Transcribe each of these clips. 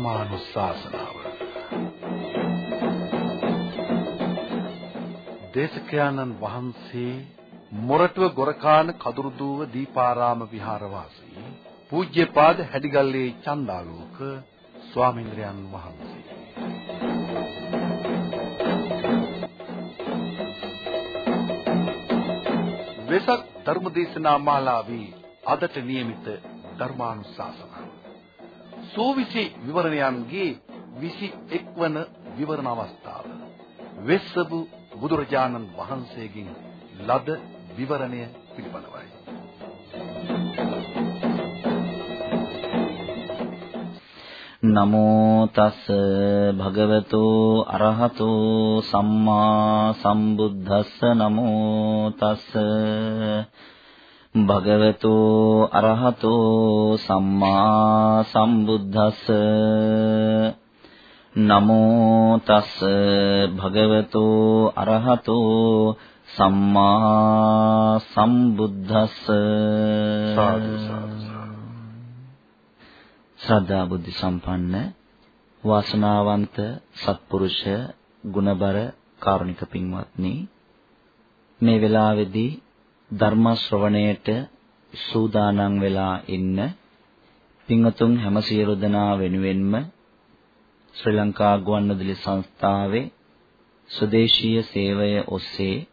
ධර්මානුශාසනාව දේශකයන්න් වහන්සේ මොරටුව ගොරකාන කදුරුදුව දීපාරාම විහාරවාසී පූජ්‍යපාද හැඩිගල්ලේ චන්දාලෝක ස්වාමීන්ද්‍රයන් වහන්සේ වෙසක් ධර්මදේශනා මාලාවේ අදට નિયમિત ධර්මානුශාසනාව. සෝවිසි විවරණයන්ගේ 21 වන විවරණ අවස්ථාව. වෙස්සබු බුදුරජාණන් වහන්සේගෙන් ලද විවරණය පිළිබඳවයි. නමෝ තස් භගවතු අරහතෝ සම්මා සම්බුද්දස්ස නමෝ තස් භගවතු අරහතෝ සම්මා සම්බුද්දස්ස. නමෝ තස් භගවතු අරහතෝ සම්මා සම්බුද්දස්ස. සාදු. ශ්‍රද්ධා බුද්ධ සම්පන්න වාසනාවන්ත සත්පුරුෂ ගුණබර කාරුණික පින්වත්නි මේ වෙලාවේදී ධර්ම ශ්‍රවණයට සූදානම් වෙලා ඉන්න පින්වතුන් හැම සියලු දෙනා වෙනුවෙන්ම ශ්‍රී ලංකා ගුවන්විදුලි සංස්ථාවේ ස්වදේශීය සේවය ඔස්සේ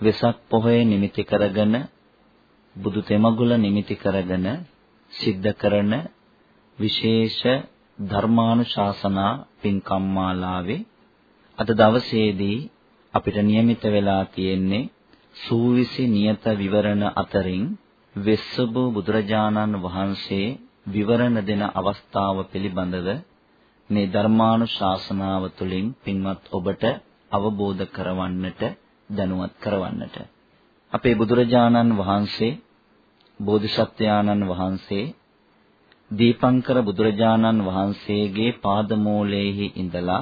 වෙසක් පොහොය නිමිති කරගෙන බුදු තෙමගුල නිමිති කරගෙන සිද්ධ කරන විශේෂ ධර්මානුශාසනා පින්කම් මාලාවේ අද දවසේදී අපිට નિયમિત වෙලා තියෙන්නේ සූවිසි නියත විවරණ අතරින් වෙස්සබු බුදුරජාණන් වහන්සේ විවරණ දෙන අවස්ථාව පිළිබඳව මේ ධර්මානුශාසනාව තුළින් පින්වත් ඔබට අවබෝධ කරවන්නට දැනුවත් කරවන්නට. අපේ බුදුරජාණන් වහන්සේ බෝධිසත්වයාණන් වහන්සේ දීපංකර බුදුරජාණන් වහන්සේගේ පාදමූලයේහි ඉඳලා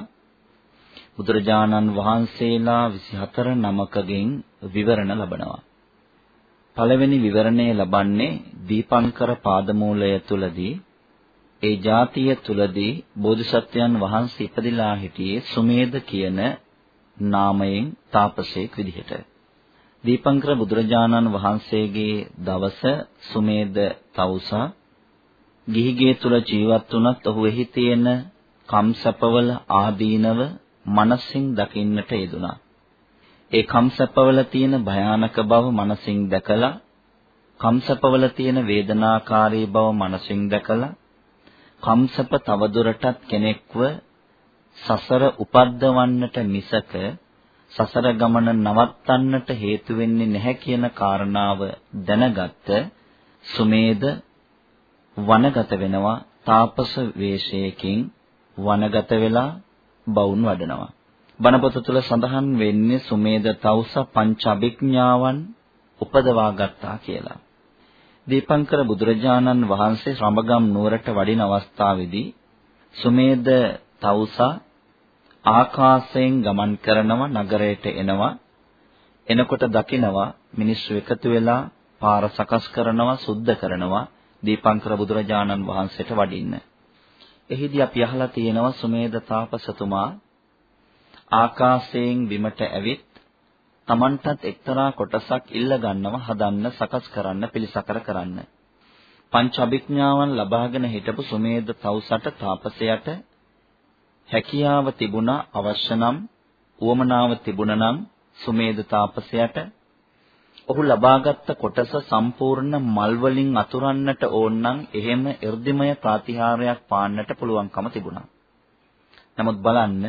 බුදුරජාණන් වහන්සේලා 24 නමකගෙන් විවරණ ලබනවා. පළවෙනි විවරණය ලබන්නේ දීපංකර පාදමූලය තුලදී ඒ જાතිය තුලදී බෝධිසත්වයන් වහන්සේ ඉපදිලා හිටියේ සුමේද කියන නාමයෙන් තාපසයෙක් විදිහට. දීපංකර බුදුරජාණන් වහන්සේගේ දවස සුමේද තවුසා ගිහිගේ තුල ජීවත් වුණත් ඔහු එහි තියෙන කම්සපවල ආදීනව මනසින් දකින්නට යෙදුනා. ඒ කම්සපවල තියෙන භයානක බව මනසින් දැකලා කම්සපවල තියෙන වේදනාකාරී බව මනසින් දැකලා කම්සප තවදුරටත් කෙනෙක්ව සසර උපද්දවන්නට මිසක සසර ගමන නවත්තන්නට හේතු වෙන්නේ නැහැ කියන කාරණාව දැනගත්ත සුමේද වනගත වෙනවා තාපස වේශයකින් වනගත වෙලා බවුන් වඩනවා. බණපොත තුල සඳහන් වෙන්නේ සුමේද තවුස පංච අභිඥාවන් උපදවා ගත්තා කියලා. දීපංකර බුදුරජාණන් වහන්සේ රඹගම් නුවරට වඩින අවස්ථාවේදී සුමේද තවුසා ආකාශයෙන් ගමන් කරනවා නගරයට එනවා එනකොට දකිනවා මිනිස්සු එකතු වෙලා පාර සකස් කරනවා සුද්ධ කරනවා දීපංකර බුදුරජාණන් වහන්සේට වඩින්න. එහිදී අපි අහලා තියෙනවා සුමේද තාපසතුමා ආකාශයෙන් බිමට ඇවිත් Tamanටත් එක්තරා කොටසක් ඉල්ල ගන්නව හදන්න සකස් කරන්න පිළිසකර කරන්න. පංච අභිඥාවන් ලබාගෙන හිටපු සුමේද තවුසට තාපසයට හැකියාව තිබුණා අවශ්‍ය නම් උවමනාව තිබුණා නම් සුමේද තාපසයට ඔහු ලබාගත් කොටස සම්පූර්ණ මල් වලින් අතුරන්නට ඕන නම් එහෙම irdiමය ප්‍රතිහාරයක් පාන්නට පුළුවන්කම තිබුණා. නමුත් බලන්න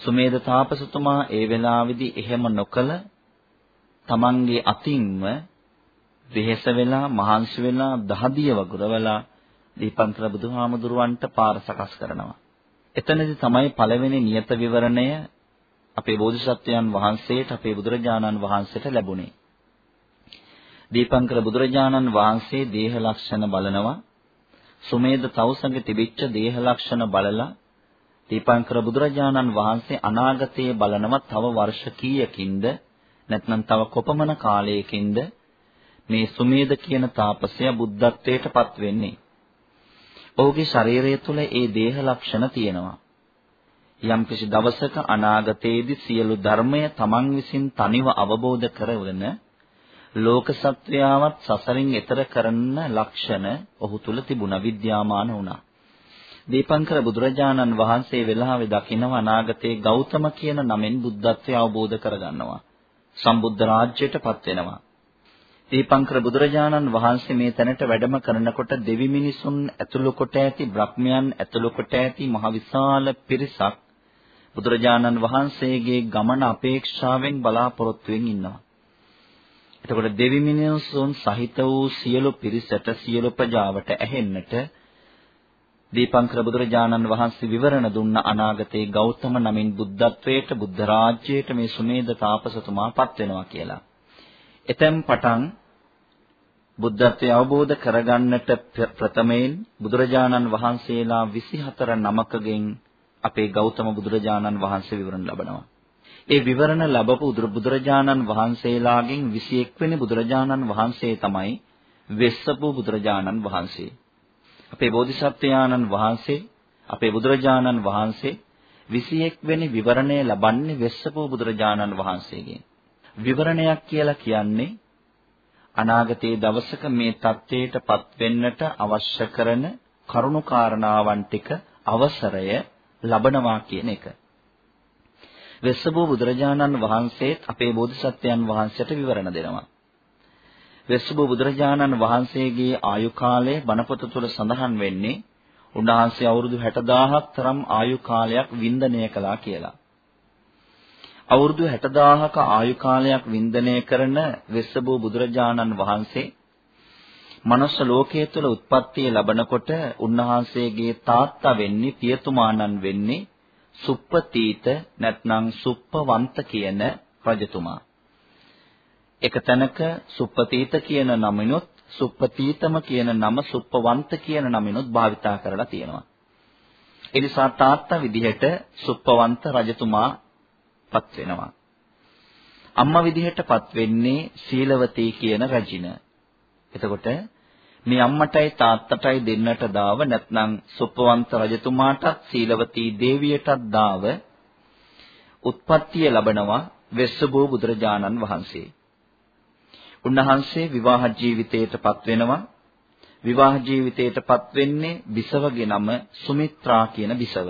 සුමේද තාපසතුමා ඒ වෙලාවේදී එහෙම නොකල තමන්ගේ අතින්ම වෙහෙස වෙලා මහන්සි වෙලා දහදිය වගුරවලා දීපන්තර බුදුහාමුදුරුවන්ට පාර සකස් කරනවා. එතනදී තමයි පළවෙනි නියත විවරණය අපේ බෝධිසත්වයන් වහන්සේට අපේ බුදුරජාණන් වහන්සේට ලැබුණේ. දීපංකර බුදුරජාණන් වහන්සේ දේහ ලක්ෂණ බලනවා. සුමේද තවුසඟ තිබිච්ච දේහ ලක්ෂණ බලලා දීපංකර බුදුරජාණන් වහන්සේ අනාගතයේ බලනව තව වර්ෂ කීයකින්ද නැත්නම් තව කොපමණ කාලයකින්ද මේ සුමේද කියන තාපසයා බුද්ධත්වයට පත් වෙන්නේ. ඔහුගේ ශරීරය තුළ ඒ දේහ ලක්ෂණ තියෙනවා. යම්කිසි දවසක අනාගතයේදී සියලු ධර්මය තමන් විසින් තනිව අවබෝධ කරගෙන ලෝක සත්වයාවත් සසරින් එතර කරන ලක්ෂණ ඔහු තුල තිබුණා විද්‍යාමාන වුණා. දීපංකර බුදුරජාණන් වහන්සේ වෙලාවේ දකිනව අනාගතයේ ගෞතම කියන නමෙන් බුද්ධත්වය අවබෝධ කරගන්නවා. සම්බුද්ධ රාජ්‍යයටපත් වෙනවා. දීපංකර බුදුරජාණන් වහන්සේ මේ තැනට වැඩම කරනකොට දෙවි මිනිසුන් ඇතුළු කොට ඇති බ්‍රහ්මයන් ඇතුළු කොට ඇති මහ විශාල පිරිසක් බුදුරජාණන් වහන්සේගේ ගමන අපේක්ෂාවෙන් බලාපොරොත්තුෙන් ඉන්නවා. එතකොට දෙවි මිනිසුන් සහිත වූ සියලු පිරිසට සියලු ප්‍රජාවට ඇහෙන්නට දීපංකර බුදුරජාණන් වහන්සේ විවරණ දුන්න අනාගතයේ ගෞතම නමින් බුද්ධත්වයට බුද්ධ රාජ්‍යයට මේ සුමේද තාපසතුමාපත් වෙනවා කියලා. එතෙන් පටන් බුද්ධත්වය අවබෝධ කරගන්නට ප්‍රථමයෙන් බුදුරජාණන් වහන්සේලා 24 නමකගෙන් අපේ ගෞතම බුදුරජාණන් වහන්සේ විවරණ ලබනවා. ඒ විවරණ ලැබපු බුදුරජාණන් වහන්සේලාගෙන් 21 වෙනි බුදුරජාණන් වහන්සේ තමයි වෙස්සපු බුදුරජාණන් වහන්සේ. අපේ බෝධිසත්වයාණන් වහන්සේ අපේ බුදුරජාණන් වහන්සේ 21 වෙනි විවරණය ලබන්නේ වෙස්සපු බුදුරජාණන් වහන්සේගෙන්. විවරණයක් කියලා කියන්නේ අනාගතයේ දවසක මේ தත්ත්වයටපත් වෙන්නට අවශ්‍ය කරන කරුණු කාරණාවන් ටික අවසරය ලබනවා කියන එක. වෙස්සබෝ බුදුරජාණන් වහන්සේත් අපේ බෝධිසත්වයන් වහන්සේට විවරණ දෙනවා. වෙස්සබෝ බුදුරජාණන් වහන්සේගේ ආයු කාලය බණපොත තුළ සඳහන් වෙන්නේ උන්වහන්සේ අවුරුදු 60000ක් තරම් ආයු කාලයක් වින්දනය කළා කියලා. අවුරුදු 60000ක ආයු කාලයක් වින්දනය කරන වෙස්සබෝ බුදුරජාණන් වහන්සේ මනුස්ස ලෝකයේ තුල උත්පත්තිය ලබනකොට උන්වහන්සේගේ තාත්තා වෙන්නේ පියතුමාණන් වෙන්නේ සුප්පතීත නැත්නම් සුප්පවන්ත කියන රජතුමා. එක තැනක සුප්පතීත කියන නමිනුත් සුප්පතීතම කියන නම සුප්පවන්ත කියන නමිනුත් භාවිතා කරලා තියෙනවා. ඒ නිසා තාත්තා විදිහට සුප්පවන්ත රජතුමා පත් වෙනවා. අම්මා විදිහට පත් වෙන්නේ සීලවතී කියන රජින. එතකොට මේ අම්මටයි තාත්තටයි දෙන්නට දාව නැත්නම් සුප්පවන්ත රජතුමාටත් සීලවතී දේවියටත් දාව උත්පත්තිය ලබනවා වෙස්සබෝ බුදුරජාණන් වහන්සේ. උන්වහන්සේ විවාහ ජීවිතයටපත් වෙනවා. විවාහ ජීවිතයටපත් වෙන්නේ බිසවගේ නම සුමිත්‍රා කියන බිසව.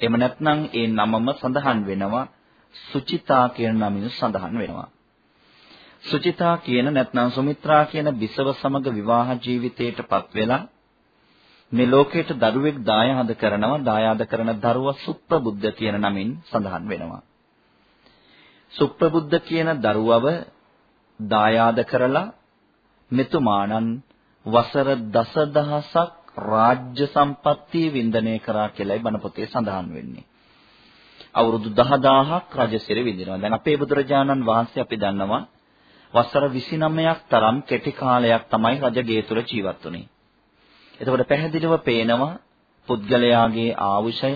එහෙම නැත්නම් ඒ නමම සඳහන් වෙනවා සුචිතා කියන නමින් සඳහන් වෙනවා. සුචිතා කියන නැත්නම් සුමිත්‍රා කියන බිසව සමග විවාහ ජීවිතයටපත් වෙලා මේ ලෝකයට දරුවෙක් දායාද කරනවා දායාද කරන දරුවා සුප්පබුද්ධ කියන නමින් සඳහන් වෙනවා. සුප්පබුද්ධ කියන දරුවව දායාද කරලා මෙතුමාණන් වසර දසදහසක් රාජ්‍ය සම්පත්තිය වින්දනය කරා කියලායි බණ පොතේ සඳහන් වෙන්නේ. අවුරුදු 10000ක් රජසිර විඳිනවා. දැන් අපේ බුදුරජාණන් වහන්සේ අපි දන්නවා වසර 29ක් තරම් කෙටි කාලයක් තමයි රජගේ තුල ජීවත් වුනේ. එතකොට පැහැදිලිව පේනවා පුද්ගලයාගේ ආයුෂය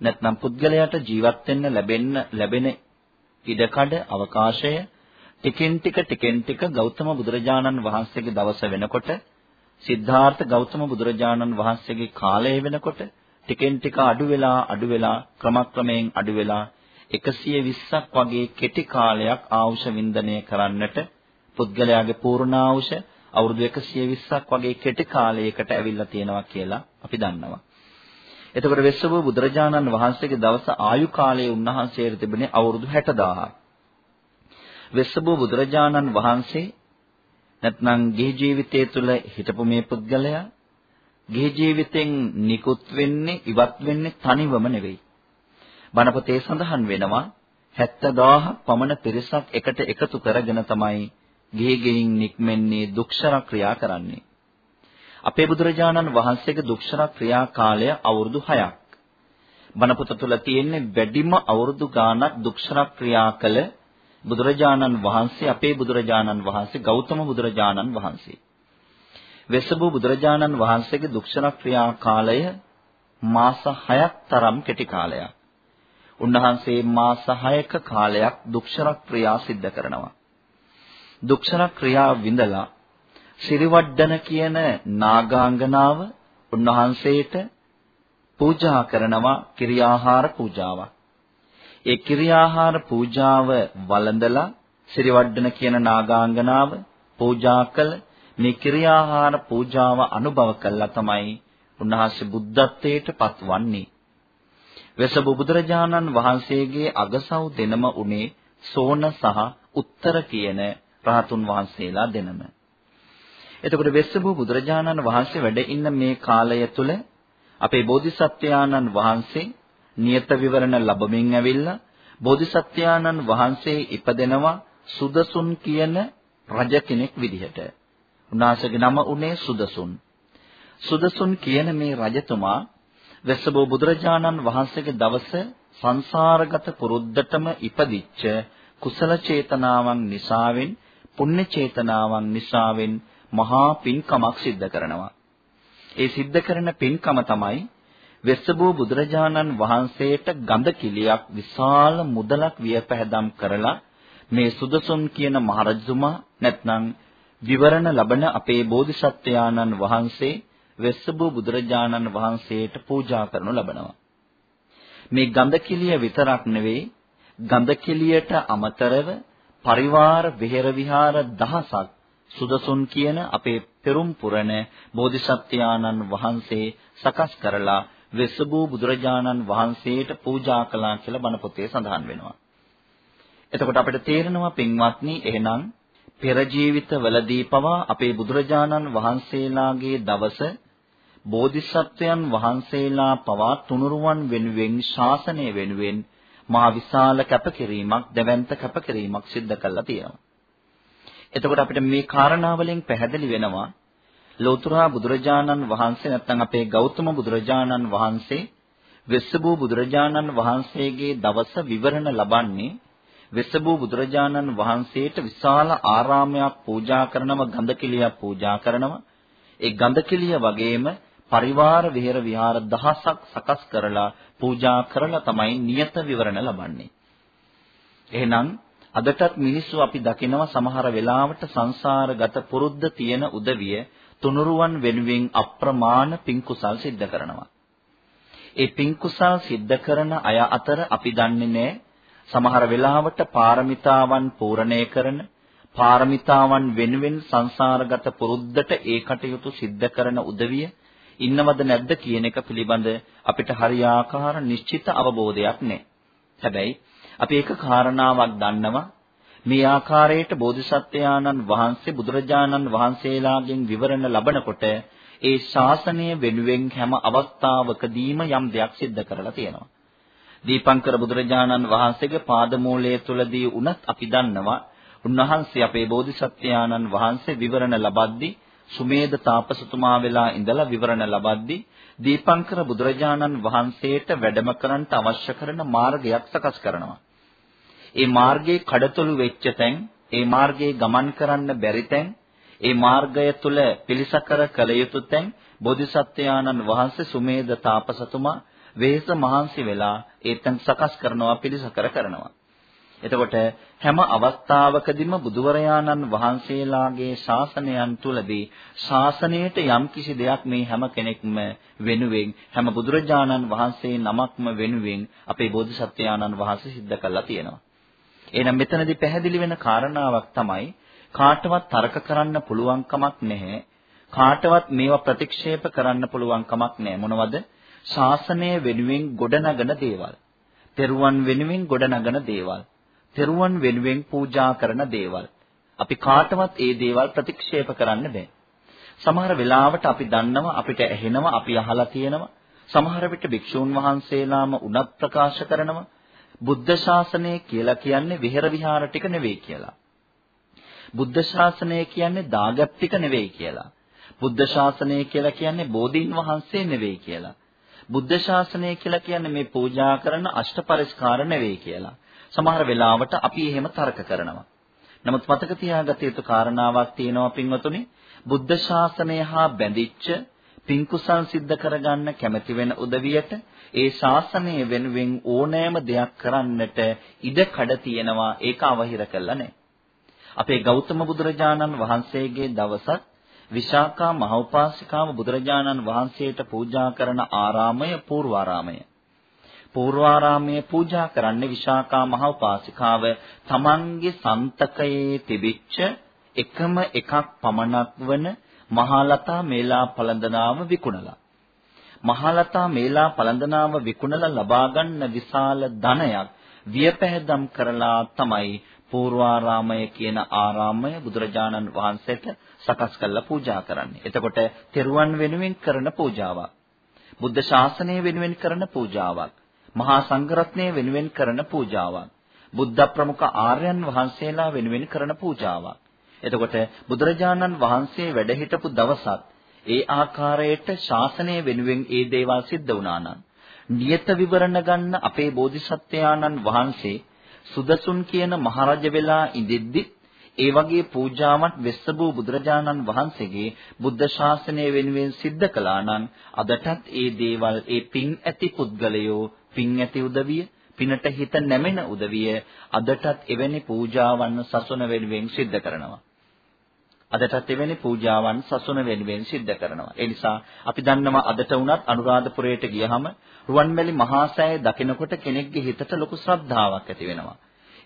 නැත්නම් පුද්ගලයාට ජීවත් වෙන්න ලැබෙන්න ලැබෙන ඉඩකඩ අවකාශය ටිකෙන් ටික ටිකෙන් ටික ගෞතම බුදුරජාණන් වහන්සේගේ දවස වෙනකොට සිද්ධාර්ථ ගෞතම බුදුරජාණන් වහන්සේගේ කාලය වෙනකොට ටිකෙන් ටික අඩු වෙලා අඩු වෙලා ක්‍රමක්‍රමයෙන් අඩු වෙලා 120ක් වගේ කෙටි කාලයක් ආවුෂ වින්දනය කරන්නට පුද්ගලයාගේ පූර්ණාවුෂ අවුරුදු 120ක් වගේ කෙටි කාලයකට ඇවිල්ලා තියෙනවා කියලා අපි දන්නවා. එතකොට වෙස්සබ බුදුරජාණන් වහන්සේගේ දවස ආයු කාලයේ උන්වහන්සේට තිබුණේ අවුරුදු 60000ක්. වෙස්සබ බුදුරජාණන් වහන්සේ නැත්නම් ගිහි ජීවිතය තුළ හිටපු මේ පුද්ගලයා ගිහි ජීවිතෙන් නිකුත් වෙන්නේ ඉවත් වෙන්නේ තනිවම නෙවෙයි. බණපතේ සඳහන් වෙනවා 70000ක් පමණ පිරිසක් එකට එකතු කරගෙන තමයි ගෙහි ගෙයින් නික්මෙන්නේ දුක්ෂර ක්‍රියා කරන්නේ. අපේ බුදුරජාණන් වහන්සේගේ දුක්ෂර ක්‍රියා කාලය අවුරුදු 6ක්. බණපොත තුල තියෙන්නේ වැඩිම අවුරුදු ගාණක් දුක්ෂර ක්‍රියා කළ බුදුරජාණන් වහන්සේ අපේ බුදුරජාණන් වහන්සේ ගෞතම බුදුරජාණන් වහන්සේ. වෙසබු බුදුරජාණන් වහන්සේගේ දුක්ෂර ක්‍රියා කාලය මාස 6ක් තරම් කෙටි කාලයක්. උන්වහන්සේ මාස 6ක කාලයක් දුක්ෂර ක්‍රියා සිද්ධ කරනවා. දුක්ෂර ක්‍රියා විඳලා සිරිවඩ්ඩන කියන නාගාංගනාව උන්වහන්සේට පූජා කරනවා කිරියාහාර පූජාවක්. ඒ කිරියාහාර පූජාව වළඳලා සිරිවඩ්ඩන කියන නාගාංගනාව පූජා කළ මේ කිරියාහාර පූජාව අනුභව කළා තමයි උන්වහන්සේ බුද්ධත්වයට පත්වන්නේ. වෙසබු බුදුරජාණන් වහන්සේගේ අගසව් දෙනම උනේ සෝන සහ උත්තර කියන රහතුන් වහන්සේලා දෙනම. එතකොට වෙස්සබු බුදුරජාණන් වහන්සේ වැඩ ඉන්න මේ කාලය තුල අපේ බෝධිසත්වයාණන් වහන්සේ නියත විවරණ ලැබමින් ඇවිල්ලා බෝධිසත්වයාණන් වහන්සේ ඉපදෙනවා සුදසුන් කියන රජ කෙනෙක් විදිහට. උන්වහන්සේගේ නම උනේ සුදසුන්. සුදසුන් කියන මේ රජතුමා වෙස්සබෝ බුදුරජාණන් වහන්සේගේ දවස සංසාරගත පුරුද්දටම ඉපදිච්ච කුසල චේතනාවන් නිසාවෙන් පුණ්‍ය චේතනාවන් නිසාවෙන් මහා පින්කමක් සිද්ධ කරනවා. ඒ සිද්ධ කරන පින්කම තමයි වෙස්සබෝ බුදුරජාණන් වහන්සේට ගඳ කිලියක් විශාල මුදලක් වියපැහැදම් කරලා මේ සුදසුන් කියන මහරජතුමා නැත්නම් විවරණ ලබන අපේ බෝධිසත්වයාණන් වහන්සේ වෙස්සබෝ බුදුරජාණන් වහන්සේට පූජා කරනු ලබනවා. මේ ගඳ කිලිය විතරක් නෙවෙයි ගඳ කිලියට අමතරව පරිවාර විහෙර විහාර දහසක් සුදසුන් කියන අපේ පෙරුම් පුරණ බෝධිසත්වයාණන් වහන්සේ සකස් කරලා වෙසබූ බුදුරජාණන් වහන්සේට පූජා කළා කියලා බණ පොතේ සඳහන් වෙනවා. එතකොට අපිට තේරෙනවා පින්වත්නි එහෙනම් පෙර ජීවිතවලදී පවා අපේ බුදුරජාණන් වහන්සේලාගේ දවස බෝධිසත්වයන් වහන්සේලා පවා තුනුරුවන් වෙනුවෙන් ශාසනය වෙනුවෙන් මා විශාල කැපකිරීමක් දැවැන්ත කැපකිරීමක් සිද්ධ කළා තියෙනවා. එතකොට අපිට මේ කාරණාවලින් පැහැදිලි වෙනවා ලෝතර බුදුරජාණන් වහන්සේ නැත්නම් අපේ ගෞතම බුදුරජාණන් වහන්සේ වෙස්සබූ බුදුරජාණන් වහන්සේගේ දවස විවරණ ලබන්නේ වෙස්සබූ බුදුරජාණන් වහන්සේට විශාල ආරාමයක් පූජා කරනව ගන්ධකිලියක් පූජා කරනව ඒ ගන්ධකිලිය වගේම පරිවාර විහෙර විහාර දහසක් සකස් කරලා පූජා කරලා තමයි නියත විවරණ ලබන්නේ. එහෙනම් අදටත් මිනිස්සු අපි දකිනවා සමහර වෙලාවට සංසාරගත පුරුද්ද තියෙන උදවිය තුනුරුවන් වෙනුවෙන් අප්‍රමාණ පින්කුසල් සිද්ධ කරනවා. ඒ පින්කුසල් සිද්ධ කරන අය අතර අපි දන්නේ නැහැ සමහර වෙලාවට පාරමිතාවන් පූර්ණණය කරන පාරමිතාවන් වෙනුවෙන් සංසාරගත පුරුද්දට ඒ කටයුතු සිද්ධ කරන උදවිය ඉන්නවද නැද්ද කියන එක පිළිබඳ අපිට හරියාකාර නිශ්චිත අවබෝධයක් නැහැ. හැබැයි අපි එක කාරණාවක් දන්නවා මේ ආකාරයට බෝධිසත්වයාණන් වහන්සේ බුදුරජාණන් වහන්සේලාගෙන් විවරණ ලබනකොට ඒ ශාසනය වෙනුවෙන් හැම අවස්ථාවකදීම යම් දෙයක් සිද්ධ කරලා තියෙනවා. දීපංකර බුදුරජාණන් වහන්සේගේ පාදමූලයේ තුලදී උනත් අපි දන්නවා උන්වහන්සේ අපේ බෝධිසත්වයාණන් වහන්සේ විවරණ ලබද්දී සුමේද තාපසතුමා වෙලා ඉඳලා විවරණ ලබද්දී දීපංකර බුදුරජාණන් වහන්සේට වැඩම කරන්නට අවශ්‍ය කරන මාර්ගයක් සකස් කරනවා. ඒ මාර්ගයේ කඩතොළු වෙච්ච තැන්, ඒ මාර්ගයේ ගමන් කරන්න බැරි තැන්, ඒ මාර්ගය තුල පිළිසකර කළ යුතු තැන් බෝධිසත්වයාණන් වහන්සේ සුමේද තාපසතුමා වේස මහන්සි වෙලා ඒ තැන් සකස් කරනවා පිළිසකර කරනවා. එතකොට හැම අවස්ථාවකදීම බුදුවරයාණන් වහන්සේලාගේ ශාසනයන් තුලදී ශාසනයට යම් කිසි දෙයක් මේ හැම කෙනෙක්ම වෙනුවෙන් හැම බුදුරජාණන් වහන්සේ නමක්ම වෙනුවෙන් අපේ බෝධිසත්වයාණන් වහන්සේ සිද්ධ කළා තියෙනවා. එහෙනම් මෙතනදී පැහැදිලි වෙන කාරණාවක් තමයි කාටවත් තර්ක කරන්න පුළුවන් කමක් නැහැ. කාටවත් මේවා ප්‍රතික්ෂේප කරන්න පුළුවන් කමක් නැහැ. මොනවද? ශාසනය වෙනුවෙන් ගොඩනගන දේවල්. තෙරුවන් වෙනුවෙන් ගොඩනගන දේවල්. තෙරුවන් වෙනුවෙන් පූජා කරන දේවල්. අපි කාටවත් ඒ දේවල් ප්‍රතික්ෂේප කරන්න බෑ. සමහර වෙලාවට අපි දන්නවා අපිට ඇහෙනවා අපි අහලා තියෙනවා සමහර විට භික්ෂූන් වහන්සේලාම උනත් ප්‍රකාශ කරනවා බුද්ධ ශාසනය කියලා කියන්නේ විහෙර විහාර ටික නෙවෙයි කියලා. බුද්ධ ශාසනය කියන්නේ දාගත් ටික නෙවෙයි කියලා. බුද්ධ ශාසනය කියලා කියන්නේ බෝධීන් වහන්සේ නෙවෙයි කියලා. බුද්ධ ශාසනය කියලා කියන්නේ මේ පූජා කරන අෂ්ටපරිස්කාර නෙවෙයි කියලා. සමහර වෙලාවට අපි එහෙම තර්ක කරනවා. නමුත් මතක තියාගත යුතු කාරණාවක් තියෙනවා පින්වතුනි. බුද්ධ ශාසනය හා බැඳිච්ච පින්කුසල් සිද්ධ කරගන්න කැමැති වෙන උදවියට ඒ ශාසනය වෙනුවෙන් ඕනෑම දෙයක් කරන්නට ඉඩ කඩ තියෙනවා ඒක අවහිර කළා නැහැ. අපේ ගෞතම බුදුරජාණන් වහන්සේගේ දවසත් විශාකා මහෝපාසිකාව බුදුරජාණන් වහන්සේට පූජා කරන ආරාමය පූර්වාරාමය. පූර්වාරාමයේ පූජා කරන්නේ විශාකා මහෝපාසිකාව තමන්ගේ සන්තකයේ තිබිච්ච එකම එකක් පමණක් වන මහලතා මේලා පළඳනාව විකුණලා. මහලතා මේලා පළඳනාව විකුණලා ලබා ගන්න විශාල ධනයක් වියපැහැදම් කරලා තමයි පූර්වාරාමය කියන ආරාමය බුදුරජාණන් වහන්සේට සකස් කරලා පූජා කරන්නේ. එතකොට තෙරුවන් වෙනුවෙන් කරන පූජාවක්. බුද්ධ ශාසනය වෙනුවෙන් කරන පූජාවක්. මහා සංඝරත්නය වෙනුවෙන් කරන පූජාවක්. බුද්ධ ප්‍රමුඛ ආර්යයන් වහන්සේලා වෙනුවෙන් කරන පූජාවක්. එතකොට බුදුරජාණන් වහන්සේ වැඩ හිටපු දවසත් ඒ ආකාරයට ශාසනය වෙනුවෙන් ඒ දේවල් සිද්ධ වුණා නම් නියත විවරණ ගන්න අපේ බෝධිසත්වයාණන් වහන්සේ සුදසුන් කියන මහරජ වෙලා ඉඳිද්දි ඒ වගේ පූජාවක් වෙස්සබූ බුදුරජාණන් වහන්සේගේ බුද්ධ ශාසනය වෙනුවෙන් සිද්ධ කළා නම් අදටත් ඒ දේවල් ඒ පින් ඇති පුද්ගලයෝ පින් ඇති උදවිය පිනට හිත නැමෙන උදවිය අදටත් එවැනි පූජාවන් සසුන වෙනුවෙන් සිද්ධ කරනවා අදටත් එවැනි පූජාවන් සසුන වෙනුවෙන් සිද්ධ කරනවා. ඒ නිසා අපි දන්නවා අදට වුණත් අනුරාධපුරයට ගියහම රුවන්වැලි මහා සෑය දකිනකොට කෙනෙක්ගේ හිතට ලොකු ශ්‍රද්ධාවක් ඇති වෙනවා.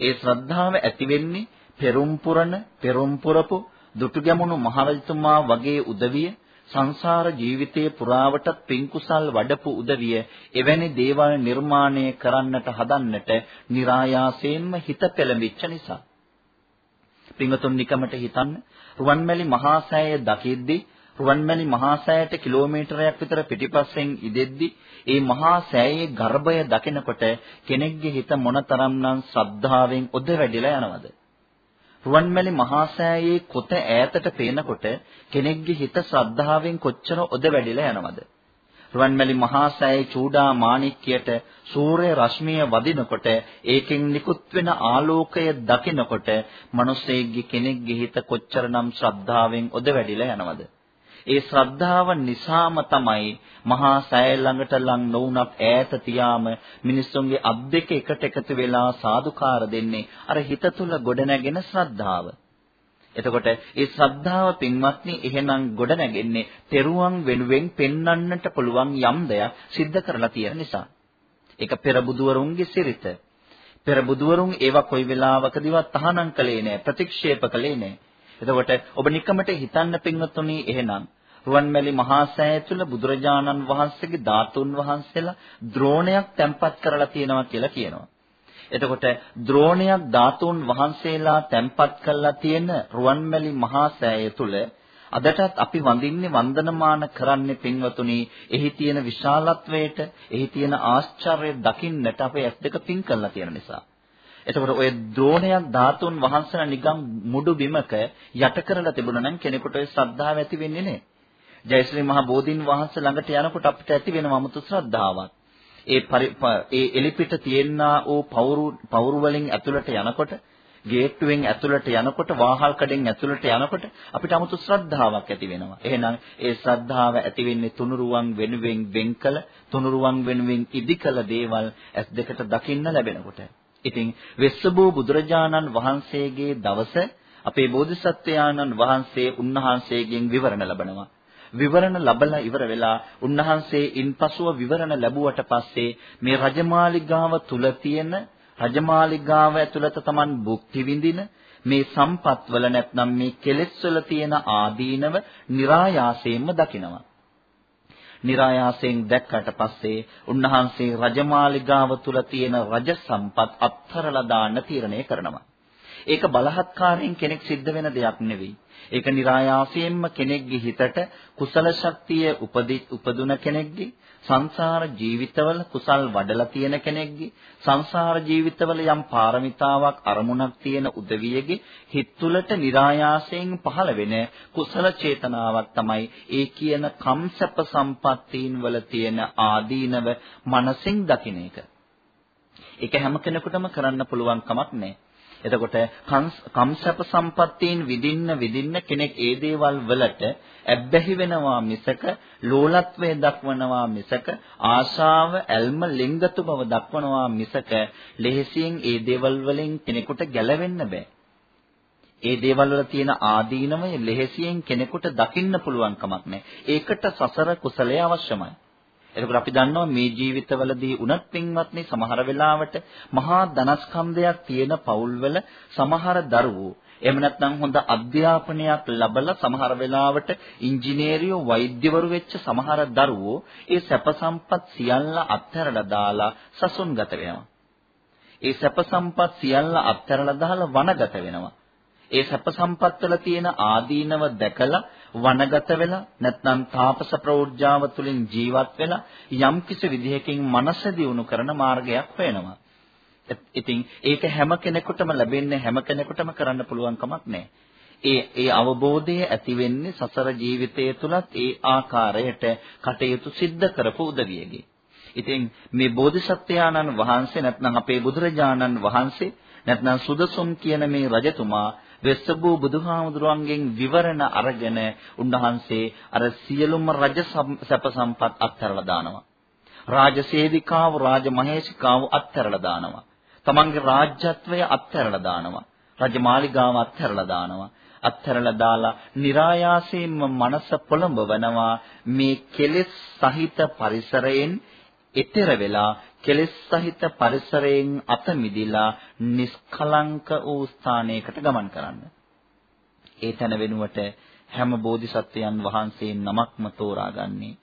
ඒ ශ්‍රද්ධාව ඇති වෙන්නේ පෙරම් පුරන, පෙරම් පුරපු දුටුගැමුණු මහරජතුමා වගේ උදවිය සංසාර ජීවිතයේ පුරාවට පින්කුසල් වඩපු උදවිය එවැනි දේවල් නිර්මාණය කරන්නට හදන්නට નિરાයාසයෙන්ම හිත පෙළඹිච්ච නිසා. පින්වතුන් නිකමට හිතන්න රුවන්මැලි මහා සෑය දකිද්දී රුවන්මැලි මහා සෑයට කිලෝමීටරයක් විතර පිටිපස්සෙන් ඉදෙද්දී ඒ මහා සෑයේ ගර්භය දකිනකොට කෙනෙක්ගේ හිත මොනතරම්නම් ශ්‍රද්ධාවෙන් ඔද වැඩිලා යනවද? රුවන්මැලි මහා සෑයේ කොත ඈතට පේනකොට කෙනෙක්ගේ හිත ශ්‍රද්ධාවෙන් කොච්චර ඔද වැඩිලා යනවද? රුවන්මැලි මහා සෑයේ චූඩා මාණික්කයට සූර්ය රශ්මිය වදිනකොට ඒකෙන් නිකුත් වෙන ආලෝකය දකිනකොට මිනිස්සෙක්ගේ කෙනෙක්ගේ හිත කොච්චරනම් ශ්‍රද්ධාවෙන් ඔද වැඩිලා යනවද? ඒ ශ්‍රද්ධාව නිසාම තමයි මහා සෑය ළඟට ලං නොවුනත් ඈත තියාම මිනිස්සුන්ගේ අත් දෙක එකට එකතු වෙලා සාදුකාර දෙන්නේ අර හිත තුල ගොඩනැගෙන ශ්‍රද්ධාව. එතකොට ඒ ශ්‍රද්ධාව පින්වත්නි එහෙනම් ගොඩ නැගෙන්නේ තෙරුවන් වෙනුවෙන් පෙන්වන්නට පුළුවන් යම් දෙයක් සිද්ධ කරලා තියෙන නිසා. ඒක පෙර බුදුවරුන්ගේ සිරිත. පෙර බුදුවරුන් ඒවා කොයි වෙලාවකදීවත් තහනම් කළේ නැහැ ප්‍රතික්ෂේප කළේ නැහැ. එතකොට ඔබ නිකමට හිතන්න පින්වත්තුනි එහෙනම් රුවන්මැලි මහා සෑය තුල බුදුරජාණන් වහන්සේගේ ධාතුන් වහන්සේලා ද්‍රෝණයක් තැන්පත් කරලා තියෙනවා කියලා කියනවා. එතකොට ද්‍රෝණයක් ධාතුන් වහන්සේලා තැන්පත් කරලා තියෙන රුවන්මැලි මහා සෑය තුල අදටත් අපි වඳින්නේ වන්දනමාන කරන්නේ පින්වතුනි එහි තියෙන විශාලත්වයට එහි තියෙන ආශ්චර්යය දකින්නට අපේ ඇස් දෙක පින් කරලා තියෙන නිසා එතකොට ඔය ද්‍රෝණයක් ධාතුන් වහන්සේලා නිකම් මුඩු බිමක යට කරලා තිබුණා නම් කෙනෙකුට ඔය ශ්‍රද්ධාව ඇති වෙන්නේ නැහැ. ජයශ්‍රී මහ බෝධින් වහන්සේ ළඟට යනකොට අපිට ඇති වෙන මමතු ශ්‍රද්ධාවක්. ඒ ඒ එලිපිට තියෙනා වූ පවුරු පවුරු වලින් ඇතුළට යනකොට ගේට්ටුවෙන් ඇතුළට යනකොට වාහල් කඩෙන් ඇතුළට යනකොට අපිට 아무තු ශ්‍රද්ධාවක් ඇති වෙනවා. එහෙනම් ඒ ශ්‍රද්ධාව ඇති වෙන්නේ තුනුරුවන් වෙනුවෙන් වෙන්කල තුනුරුවන් වෙනුවෙන් ඉදිකල දේවල් ඇස් දෙකට දකින්න ලැබෙනකොට. ඉතින් වෙස්සබෝ බුදුරජාණන් වහන්සේගේ දවස අපේ බෝධිසත්වයාණන් වහන්සේ උන්වහන්සේගෙන් විවරණ ලබනවා. විවරණ ලබලා ඉවර වෙලා උන්වහන්සේ ඉන්පසුව විවරණ ලැබුවට පස්සේ මේ රජමාලිගාව තුල තියෙන රජමාලිගාව ඇතුළත Taman භුක්ති විඳින මේ සම්පත්වල නැත්නම් මේ කෙලෙස්වල තියෙන ආදීනව નિરાයාසයෙන්ම දකිනවා નિરાයාසයෙන් දැක්කට පස්සේ උන්වහන්සේ රජමාලිගාව තුල තියෙන රජ සම්පත් අත්හැරලා දාන්න තීරණය කරනවා. ඒක බලහත්කාරයෙන් කෙනෙක් සිද්ධ වෙන දෙයක් නෙවෙයි. ඒක નિરાයාසයෙන්ම කෙනෙක්ගේ හිතට කුසල ශක්තිය උපදුන කෙනෙක්ගේ සංසාර ජීවිතවල කුසල් වඩලා තියෙන කෙනෙක්ගේ සංසාර ජීවිතවල යම් පාරමිතාවක් අරමුණක් තියෙන උදවියගේ හිත තුළට નિરાයාසයෙන් පහළ වෙන කුසල චේතනාවක් තමයි ඒ කියන කම්සප්ප සම්පත්තීන් වල තියෙන ආදීනව මනසින් දකින එක. ඒක හැම කෙනෙකුටම කරන්න පුළුවන් කමක් නැහැ. එතකොට කම්සප සම්පත්තීන් විදින්න විදින්න කෙනෙක් ඒ දේවල් වලට ඇබ්බැහි වෙනවා මිසක ලෝලත්වය දක්වනවා මිසක ආශාව ඇල්ම ලිංගතු බව දක්වනවා මිසක ලෙහෙසියෙන් ඒ දේවල් වලින් කෙනෙකුට ගැලවෙන්න බෑ. ඒ දේවල් වල තියෙන ආදීනමය ලෙහෙසියෙන් කෙනෙකුට දකින්න පුළුවන් කමක් නැහැ. ඒකට සසර කුසලයේ අවශ්‍යමයි. එතකොට අපි දන්නවා මේ ජීවිතවලදී උනත් පින්වත්නි සමහර වෙලාවට මහා ධනස්කන්ධයක් තියෙන පවුල්වල සමහර දරුවෝ එහෙම නැත්නම් හොඳ අධ්‍යාපනයක් ලැබලා සමහර වෙලාවට ඉංජිනේරියෝ වෛද්‍යවරු වෙච්ච සමහර දරුවෝ ඒ සැප සම්පත් සියල්ල අත්හැරලා දාලා සසුන්ගත වෙනවා. ඒ සැප සම්පත් සියල්ල අත්හැරලා දාලා වනගත වෙනවා. ඒ සැප සම්පත් වල තියෙන ආදීනව දැකලා වනගත වෙලා නැත්නම් තාපස ප්‍රෝජ්ජාව තුළින් ජීවත් වෙලා යම් කිසි විදිහකින් මනස දියුණු කරන මාර්ගයක් වෙනවා. ඉතින් ඒක හැම කෙනෙකුටම ලැබෙන්නේ හැම කෙනෙකුටම කරන්න පුළුවන් කමක් නැහැ. ඒ ඒ අවබෝධය ඇති වෙන්නේ සසර ජීවිතය තුලත් ඒ ආකාරයට කටයුතු සිද්ධ කරපු උදවියගේ. ඉතින් මේ බෝධිසත්වයාණන් වහන්සේ නැත්නම් අපේ බුදුරජාණන් වහන්සේ නැත්නම් සුදසුම් කියන මේ රජතුමා වෙස්සබු බුදුහාමුදුරුවන්ගෙන් විවරණ අරගෙන උන්වහන්සේ අර සියලුම රජ සැප සම්පත් අත්හැරලා දානවා. රාජසේවිකාව රාජමහේෂිකාව අත්හැරලා දානවා. තමන්ගේ රාජ්‍යත්වය අත්හැරලා දානවා. රජමාලිගාව අත්හැරලා දානවා. අත්හැරලා දාලා નિરાයාසයෙන්ම මනස පොළඹවනවා මේ කෙලෙස් සහිත පරිසරයෙන් ඊතර වෙලා කෙලෙස් සහිත පරිසරයෙන් අත මිදිලා නිස්කලංක වූ ස්ථානයකට ගමන් කරන්න. ඒ තැන වෙනුවට හැම බෝධිසත්වයන් වහන්සේ නමක්ම තෝරාගන්නේ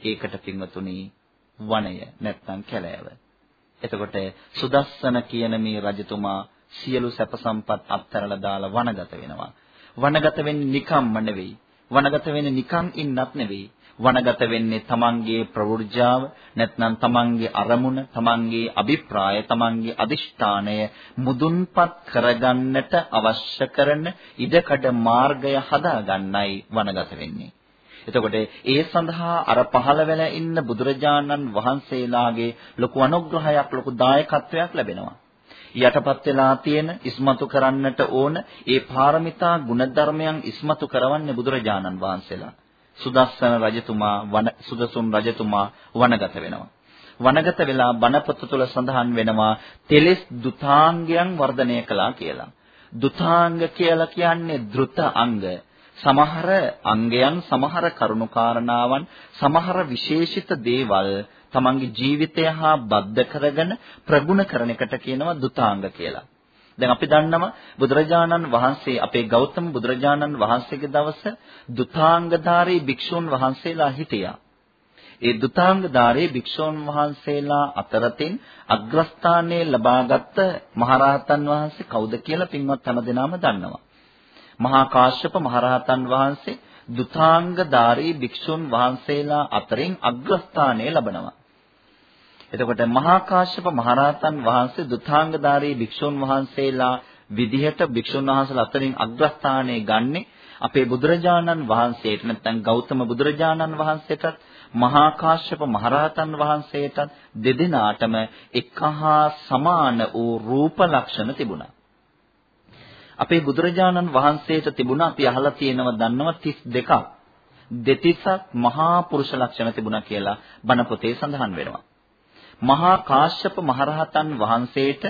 ඒකට පින්වතුනි වනය නැත්නම් කැලෑව. එතකොට සුදස්සන කියන මේ රජතුමා සියලු සැප සම්පත් අත්හැරලා දාලා වනගත වෙනවා. වනගත වෙන්නේ නිකම්ම නෙවෙයි. වනගත වෙන්නේ නිකම් ඉන්නත් නෙවෙයි. වනගත වෙන්නේ තමන්ගේ ප්‍රවෘජාව නැත්නම් තමන්ගේ අරමුණ තමන්ගේ අභිප්‍රාය තමන්ගේ අදිෂ්ඨානය මුදුන්පත් කරගන්නට අවශ්‍ය කරන ඉඩකඩ මාර්ගය හදාගන්නයි වනගත වෙන්නේ එතකොට ඒ සඳහා අර පහළ වෙලා ඉන්න බුදුරජාණන් වහන්සේලාගේ ලොකු අනුග්‍රහයක් ලොකු දායකත්වයක් ලැබෙනවා. යටපත් වෙලා තියෙන ඉස්මතු කරන්නට ඕන ඒ පාරමිතා ගුණධර්මයන් ඉස්මතු කරවන්නේ බුදුරජාණන් වහන්සේලා. සුදස්සන රජතුමා වන සුදසුම් රජතුමා වනගත වෙනවා. වනගත වෙලා බණපොත තුල සඳහන් වෙනවා තෙලස් දුතාංගයන් වර්ධනය කළා කියලා. දුතාංග කියලා කියන්නේ ධෘත අංග. සමහර අංගයන් සමහර කරුණුකාරණාවන් සමහර විශේෂිත දේවල් තමන්ගේ ජීවිතය හා බද්ධ කරගෙන ප්‍රගුණ කරන එකට කියනවා දුතාංග කියලා. දැන් අපි දන්නවා බුදුරජාණන් වහන්සේ අපේ ගෞතම බුදුරජාණන් වහන්සේගේ දවස දුතාංගධාරී භික්ෂුන් වහන්සේලා හිටියා. ඒ දුතාංගධාරී භික්ෂුන් වහන්සේලා අතරතින් අග්‍රස්ථානයේ ලබාගත් මහරහතන් වහන්සේ කවුද කියලා පින්වත් හැමදෙනාම දන්නවා. මහා කාශ්‍යප මහරහතන් වහන්සේ දුතාංගධාරී භික්ෂුන් වහන්සේලා අතරින් අග්‍රස්ථානය ලබනවා. එතකොට මහා කාශ්‍යප මහරහතන් වහන්සේ දුතාංගධාරී භික්ෂුන් වහන්සේලා විදිහට භික්ෂුන් වහන්සේලා අතරින් අග්‍රස්ථානයේ ගන්නේ අපේ බුදුරජාණන් වහන්සේට නැත්නම් ගෞතම බුදුරජාණන් වහන්සේටත් මහා කාශ්‍යප මහරහතන් වහන්සේටත් දෙදෙනාටම එකහා සමාන වූ රූප ලක්ෂණ තිබුණා. අපේ බුදුරජාණන් වහන්සේට තිබුණා අපි අහලා තියෙනවා දන්නවා 32ක්. දෙතිසක් මහා පුරුෂ ලක්ෂණ තිබුණා කියලා බණ පොතේ සඳහන් වෙනවා. මහා කාශ්‍යප මහරහතන් වහන්සේට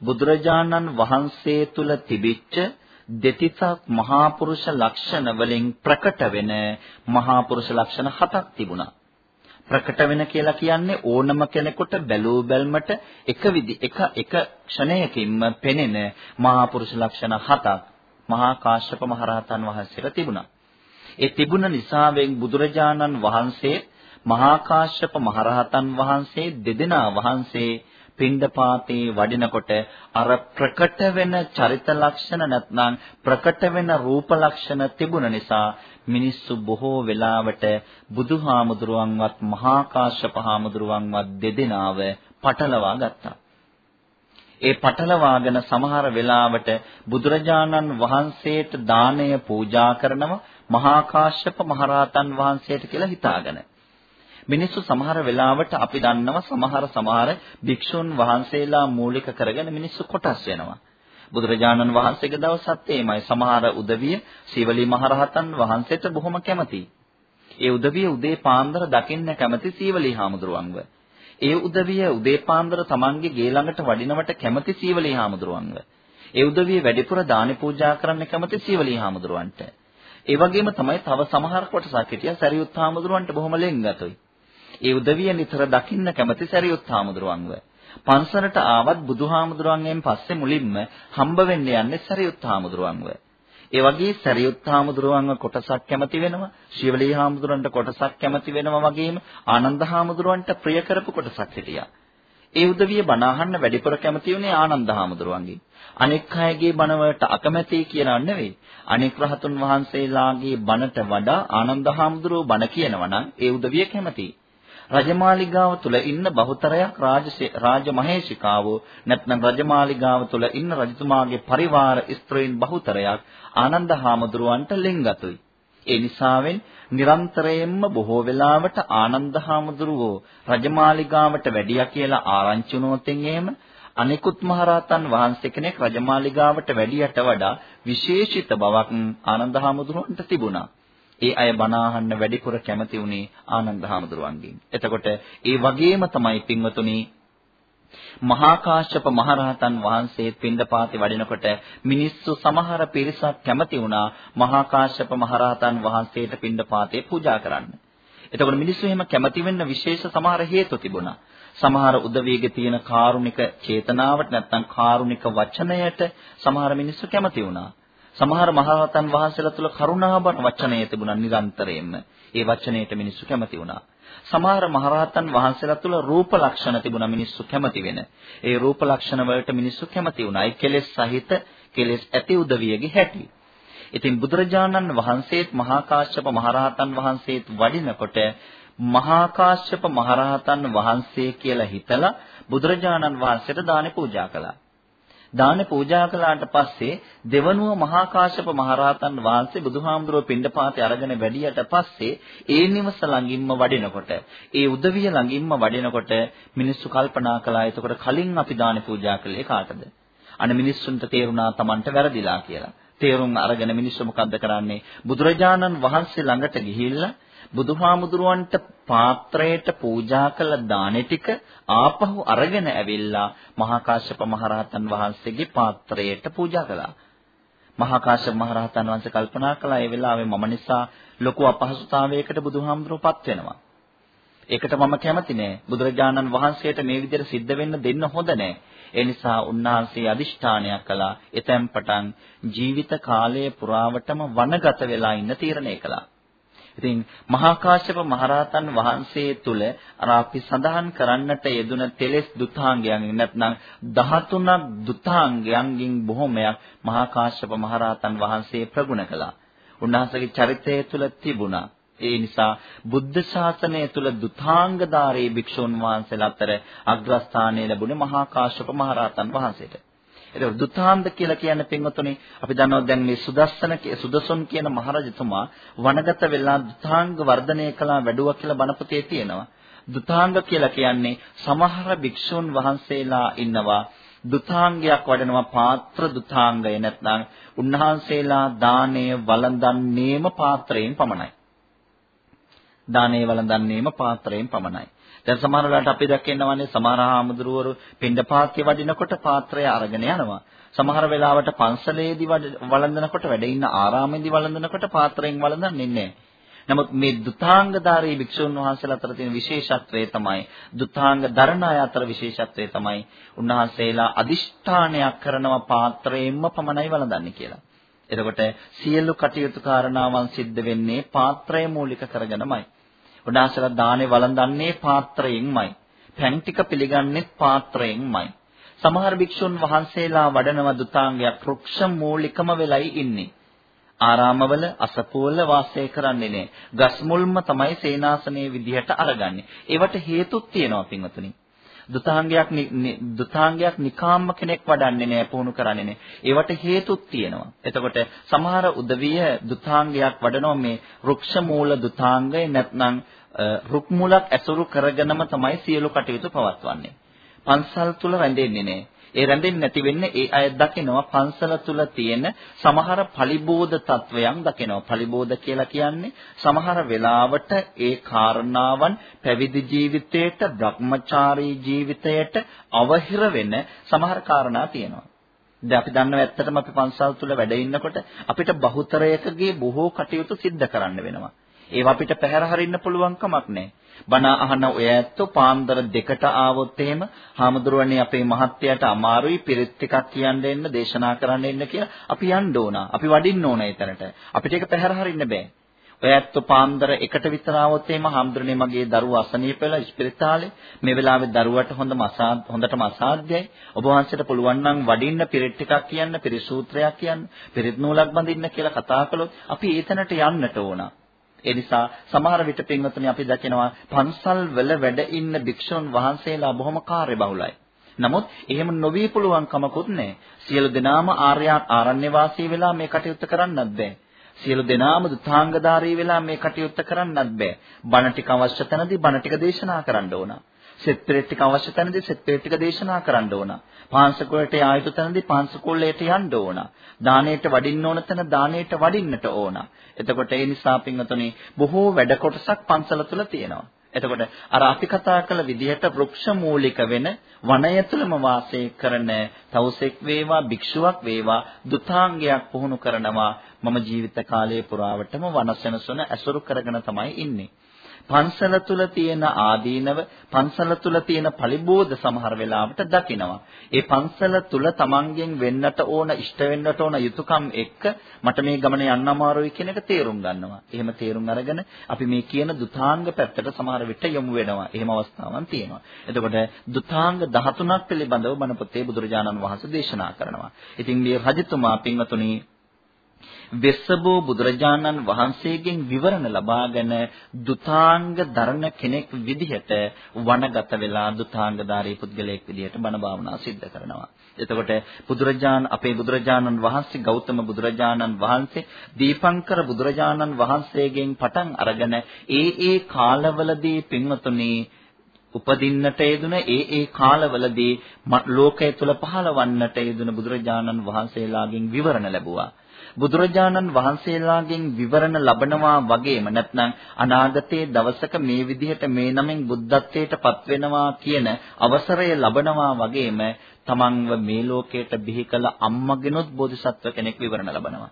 බුදුරජාණන් වහන්සේ තුල තිබිච්ච දෙතිසක් මහා පුරුෂ ලක්ෂණ වලින් ප්‍රකට වෙන මහා පුරුෂ ලක්ෂණ හතක් තිබුණා. ප්‍රකට වෙන කියලා කියන්නේ ඕනම කෙනෙකුට බැලූ බැල්මට එක විදි එක එක ක්ෂණයකින්ම පෙනෙන මහා පුරුෂ ලක්ෂණ හතක් මහා කාශ්‍යප මහරහතන් වහන්සේට තිබුණා. ඒ තිබුණ නිසාවෙන් බුදුරජාණන් වහන්සේ මහා කාශ්‍යප මහරහතන් වහන්සේ දෙදෙනා වහන්සේ පින්ඩපාතේ වඩිනකොට අර ප්‍රකට වෙන චරිත ලක්ෂණ නැත්නම් ප්‍රකට වෙන රූප ලක්ෂණ තිබුණ නිසා මිනිස්සු බොහෝ වෙලාවට බුදුහාමුදුරුවන්වත් මහා කාශ්‍යප හාමුදුරුවන්වත් දෙදෙනාව පටලවා ගත්තා. ඒ පටලවාගෙන සමහර වෙලාවට බුදුරජාණන් වහන්සේට දාණය පූජා කරනව මහා කාශ්‍යප මහරහතන් වහන්සේට කියලා හිතාගෙන මිනිස්සු සමහර වෙලාවට අපි දන්නවා සමහර සමහර භික්ෂුන් වහන්සේලා මූලික කරගෙන මිනිස්සු කොටස් වෙනවා. බුදුරජාණන් වහන්සේගේ දවසත් එයිමයි සමහර උදවිය සීවලී මහරහතන් වහන්සේට බොහොම කැමතියි. ඒ උදවිය උදේ පාන්දර දකින්න කැමති සීවලී හාමුදුරුවන්ව. ඒ උදවිය උදේ පාන්දර තමන්ගේ ගේ ළඟට වඩිනවට කැමති සීවලී හාමුදුරුවන්ව. ඒ උදවිය වැඩිපුර දානි පූජා කරන්න කැමති සීවලී හාමුදුරුවන්ට. ඒ වගේම තමයි තව සමහර කොටසක් හිටියා සරියුත් හාමුදුරුවන්ට බොහොම ලෙන්ගතුයි. ඒ උදවිය නිතර දකින්න කැමති සරියුත් හාමුදුරුවන්ව. පන්සලට ආවත් බුදුහාමුදුරුවන්ගෙන් පස්සේ මුලින්ම හම්බ වෙන්න යන්නේ සරියුත් හාමුදුරුවන්ව. ඒ වගේ සරියුත් හාමුදුරුවන්ව කොටසක් කැමති වෙනවා, ශිවලී හාමුදුරුවන්ට කොටසක් කැමති වෙනවා වගේම ආනන්ද හාමුදුරුවන්ට ප්‍රිය කරපු කොටසක් හිටියා. ඒ උදවිය බණ අහන්න වැඩිපුර කැමති වුණේ ආනන්ද හාමුදුරුවන්ගෙන්. අනෙක් අයගේ බණ වලට අකමැති කියලා නෙවෙයි. අනෙක් රහතුන් වහන්සේලාගේ බණට වඩා ආනන්ද හාමුදුරුවෝ බණ කියනවා නම් ඒ උදවිය කැමතියි. රජමාලිගාව තුල ඉන්න බහුතරයක් රාජමහේෂිකාවෝ නැත්නම් රජමාලිගාව තුල ඉන්න රජතුමාගේ පරිවාර ස්ත්‍රීන් බහුතරයක් ආනන්ද හාමුදුරුවන්ට ලෙන්ගතුයි. ඒ නිසාවෙන් නිරන්තරයෙන්ම බොහෝ වෙලාවට ආනන්ද හාමුදුරුවෝ රජමාලිගාවට වැඩියා කියලා ආරංචි වුණොතින් එහෙම අනිකුත් මහරහතන් වහන්සේ කෙනෙක් රජමාලිගාවට වැඩියට වඩා විශේෂිත බවක් ආනන්ද හාමුදුරුවන්ට තිබුණා. ඒ අය බණ අහන්න වැඩිපුර කැමති වුණේ ආනන්ද හාමුදුරුවන්ගෙන්. එතකොට ඒ වගේම තමයි පින්වතුනි මහා කාශ්‍යප මහරහතන් වහන්සේ පින්දපාතේ වඩිනකොට මිනිස්සු සමහර පිරිසක් කැමති වුණා මහා කාශ්‍යප මහරහතන් වහන්සේට පින්දපාතේ පූජා කරන්න. එතකොට මිනිස්සු එහෙම කැමති වෙන්න විශේෂ සමහර හේතු තිබුණා. සමහර උදවියගේ තියෙන කාරුණික චේතනාවට නැත්නම් කාරුණික වචනයට සමහර මිනිස්සු කැමති වුණා. සමහර මහරහතන් වහන්සේලා තුල කරුණාබර වචනය තිබුණා නිරන්තරයෙන්ම. ඒ වචනයට මිනිස්සු කැමති වුණා. සමහර මහරහතන් වහන්සේලා තුල රූප ලක්ෂණ තිබුණා මිනිස්සු කැමති වෙන. ඒ රූප ලක්ෂණ වලට මිනිස්සු කැමති වුණා. ඒ කෙලෙස් සහිත කෙලෙස් ඇති උදවියගේ හැටි. ඉතින් බුදුරජාණන් වහන්සේත් මහා කාශ්‍යප මහරහතන් වහන්සේත් වඩිනකොට මහා කාශ්‍යප මහරහතන් වහන්සේ කියලා හිතලා බුදුරජාණන් වහන්සේට දාන පූජා කළා. දාන පූජා කළාට පස්සේ දෙවනුව මහා කාශ්‍යප මහරහතන් වහන්සේ බුදුහාමුදුරුව පිණ්ඩපාතේ අරගෙන වැඩියට පස්සේ ඒ නිවස ළඟින්ම වඩිනකොට ඒ උදවිය ළඟින්ම වඩිනකොට මිනිස්සු කල්පනා කළා එතකොට කලින් අපි දාන පූජා කළේ කාටද? අන මිනිස්සුන්ට තේරුණා Tamanට වැරදිලා කියලා. තේරුම් අරගෙන මිනිස්සු මොකද්ද කරන්නේ? බුදුරජාණන් වහන්සේ ළඟට ගිහිල්ලා බුදුහාමුදුරුවන්ට පාත්‍රයට පූජා කළ දානෙ ටික ආපහු අරගෙන ඇවිල්ලා මහා කාශ්‍යප මහරහතන් වහන්සේගේ පාත්‍රයට පූජා කළා. මහා කාශ්‍යප මහරහතන් වහන්සේ කල්පනා කළා ඒ වෙලාවේ මම නිසා ලොකු අපහසුතාවයකට බුදුහාමුදුරුවෝ පත් වෙනවා. ඒකට මම කැමති නෑ. බුදුරජාණන් වහන්සේට මේ විදිහට සිද්ධ වෙන්න දෙන්න හොඳ නෑ. ඒ නිසා උන්වහන්සේ අදිෂ්ඨානයක් කළා. එතෙන් පටන් ජීවිත කාලය පුරාවටම වනගත වෙලා ඉන්න තීරණය කළා. ඉතින් මහා කාශ්‍යප මහරහතන් වහන්සේ තුල අර අපි සඳහන් කරන්නට යෙදුන තෙලස් දුතාංගයන් නැත්නම් 13ක් දුතාංගයන්ගෙන් බොහොමයක් මහා කාශ්‍යප මහරහතන් වහන්සේ ප්‍රගුණ කළා. උන්වහන්සේගේ චරිතය තුල තිබුණා. ඒ නිසා බුද්ධ ශාසනය තුල දුතාංගධාරී භික්ෂුන් වහන්සේලා අතර අග්‍රස්ථානය ලැබුණේ මහා කාශ්‍යප මහරහතන් වහන්සේට. ඒක දුතාන්ද කියලා කියන පින්වතුනි අපි දන්නවා දැන් මේ සුදස්සන සුදසොන් කියන මහරජතුමා වනගත වෙලා දුතාංග වර්ධනය කළා වැඩුවා කියලා බණපොතේ තියෙනවා. දුතාංග කියලා කියන්නේ සමහර භික්ෂුන් වහන්සේලා ඉන්නවා දුතාංගයක් වඩනවා පාත්‍ර දුතාංගය නැත්නම් උන්වහන්සේලා දාණය වළඳන්නේම පාත්‍රයෙන් පමණයි. දානේ වළඳන්නේම පාත්‍රයෙන් පමණයි. දැන් සමහර වෙලාවට අපි දැක්කෙන්නවනේ සමහර ආමුදුරවරු පින්ඩපාතේ වඩිනකොට පාත්‍රය අරගෙන යනවා. සමහර වෙලාවට පන්සලේදී වළඳනකොට වැඩ ඉන්න ආරාමේදී වළඳනකොට පාත්‍රයෙන් වළඳන්නේ නැහැ. නමුත් මේ දුතාංගධාරී භික්ෂුන් වහන්සේලා අතර තියෙන විශේෂත්වය තමයි දුතාංග දරණ අය අතර විශේෂත්වය තමයි උන්වහන්සේලා අදිෂ්ඨානයක් කරනවා පාත්‍රයෙන්ම පමණයි වළඳන්නේ කියලා. එතකොට සියලු කටයුතු කාරණාවන් සිද්ධ වෙන්නේ පාත්‍රය මූලික කරගෙනමයි. උන්වහන්සේලා දානේ වළඳන්නේ පාත්‍රයෙන්මයි. පැන් ටික පිළිගන්නේ පාත්‍රයෙන්මයි. සමහර භික්ෂුන් වහන්සේලා වඩනව දුතාංගයක් රුක්ෂ මූලිකම වෙලයි ඉන්නේ. ආරාමවල අසපුවල වාසය කරන්නේ නැහැ. ගස් මුල්ම තමයි සේනාසනයේ විදිහට අරගන්නේ. ඒවට හේතුත් තියෙනවා පින්වතුනි. දුතාංගයක් දුතාංගයක් නිකාම්ම කෙනෙක් වඩන්නේ නැහැ පුහුණු කරන්නේ නැහැ. ඒවට හේතුත් තියෙනවා. එතකොට සමහර උදවිය දුතාංගයක් වඩනවා මේ රුක්ෂ මූල දුතාංගය නැත්නම් රුක් මුලක් ඇසුරු කරගෙනම තමයි සියලු කටයුතු පවත්වන්නේ. පන්සල් තුල රැඳෙන්නේ නැහැ. ඒ රැඳෙන්නේ නැති වෙන්නේ ඒ අය දකිනවා පන්සල තුල තියෙන සමහර පලිබෝධ තත්වයන් දකිනවා. පලිබෝධ කියලා කියන්නේ සමහර වෙලාවට ඒ කාරණාවන් පැවිදි ජීවිතයට, භ්‍රමචාරී ජීවිතයට අවහිර වෙන සමහර කාරණා තියෙනවා. දැන් අපි දන්නවා ඇත්තටම අපි පන්සල් තුල වැඩ ඉන්නකොට අපිට බහුතරයකගේ බොහෝ කටයුතු සිද්ධ කරන්න වෙනවා. ඒවා අපිට පැහැර හරින්න පුළුවන් කමක් නැහැ. බණ අහන ඔය ඇත්තෝ පාන්දර දෙකට ආවොත් එහෙම හාමුදුරුවනේ අපේ මහත්තයාට අමාරුයි පිරිත් ටිකක් කියන්න එන්න දේශනා කරන්න එන්න කියලා අපි යන්න ඕන. අපි වඩින්න ඕන එතනට. අපිට ඒක පැහැර හරින්න බෑ. ඔය ඇත්තෝ පාන්දර එකට විතර ආවොත් එහෙම හාමුදුරනේ මගේ දරුවා අසනීප වෙලා ඉස්පිරිතාලේ මේ වෙලාවේ දරුවට හොඳම අසාධ හොඳටම අසාධ්‍යයි. ඔබ වහන්සේට පුළුවන් නම් වඩින්න පිරිත් ටිකක් කියන්න, පිරිත් සූත්‍රයක් කියන්න, පිරිත් නූලක් බඳින්න කියලා කතා කළොත් අපි ඒතනට යන්නට ඕන. ඒ නිසා සමහර විට පින්වතුනි අපි දකිනවා පන්සල් වල වැඩ ඉන්න භික්ෂුන් වහන්සේලා බොහොම කාර්යබහුලයි. නමුත් එහෙම නොවී පුළුවන් කමකුත් නැහැ. සියලු දෙනාම ආර්ය ආරණ්‍ය වාසී වෙලා මේ කටයුත්ත කරන්නත් බෑ. සියලු දෙනාම දුතාංගධාරී වෙලා මේ කටයුත්ත කරන්නත් බෑ. බණ ටික අවශ්‍ය තැනදී බණ ටික දේශනා කරන්න ඕන. සෙත් පෙරෙත් ටික අවශ්‍ය තැනදී සෙත් පෙරෙත් ටික දේශනා කරන්න ඕන. පාංශකෝලට ආයුතු තැනදී පාංශකෝලයට යන්න ඕන. දාණයට වඩින්න ඕන තැන දාණයට වඩින්නට ඕන. එතකොට ඒ නිසා පින්වතුනි බොහෝ වැඩ කොටසක් පන්සල තුල තියෙනවා. එතකොට අර අපි කතා කළ විදිහට වෘක්ෂ මූලික වෙන වනය තුළම වාසය කරන තවුසෙක් වේවා භික්ෂුවක් වේවා දුතාංගයක් පුහුණු කරනවා මම ජීවිත කාලය පුරාවටම වනසෙනසුන ඇසුරු කරගෙන තමයි ඉන්නේ. පන්සල තුල තියෙන ආදීනව පන්සල තුල තියෙන පලිබෝධ සමහර වෙලාවට දකිනවා. ඒ පන්සල තුල තමන්ගෙන් වෙන්නට ඕන ඉෂ්ට වෙන්නට ඕන යුතුයකම් එක්ක මට මේ ගමන යන්න අමාරුයි කියන එක තේරුම් ගන්නවා. එහෙම තේරුම් අරගෙන අපි මේ කියන දුතාංග පැත්තට සමහර විට යොමු වෙනවා. එහෙම අවස්ථාවන් තියෙනවා. එතකොට දුතාංග 13ක් පිළිබඳව බණ පොතේ බුදුරජාණන් වහන්සේ දේශනා කරනවා. ඉතින් මේ රජතුමා පින්වතුනි වෙස්සබෝ බුදුරජාණන් වහන්සේගෙන් විවරණ ලබාගෙන දුතාංග දරණ කෙනෙක් විදිහට වනගත වෙලා දුතාංගධාරී පුද්ගලයෙක් විදිහට බණ භාවනා සිද්ධ කරනවා. එතකොට බුදුරජාණන් අපේ බුදුරජාණන් වහන්සේ ගෞතම බුදුරජාණන් වහන්සේ දීපංකර බුදුරජාණන් වහන්සේගෙන් පටන් අරගෙන ඒ ඒ කාලවලදී පින්වතුනි උපදින්නට යෙදුන ඒ ඒ කාලවලදී ලෝකය තුල පහළවන්නට යෙදුන බුදුරජාණන් වහන්සේලාගෙන් විවරණ ලැබුවා. බුදුරජාණන් වහන්සේලාගෙන් විවරණ ලබනවා වගේම නැත්නම් අනාගතයේ දවසක මේ විදිහට මේ නමින් බුද්ධත්වයට පත් වෙනවා කියන අවසරය ලබනවා වගේම තමන්ව මේ ලෝකයට බිහි කළ අම්මගෙනුත් බෝධිසත්ව කෙනෙක් විවරණ ලබනවා.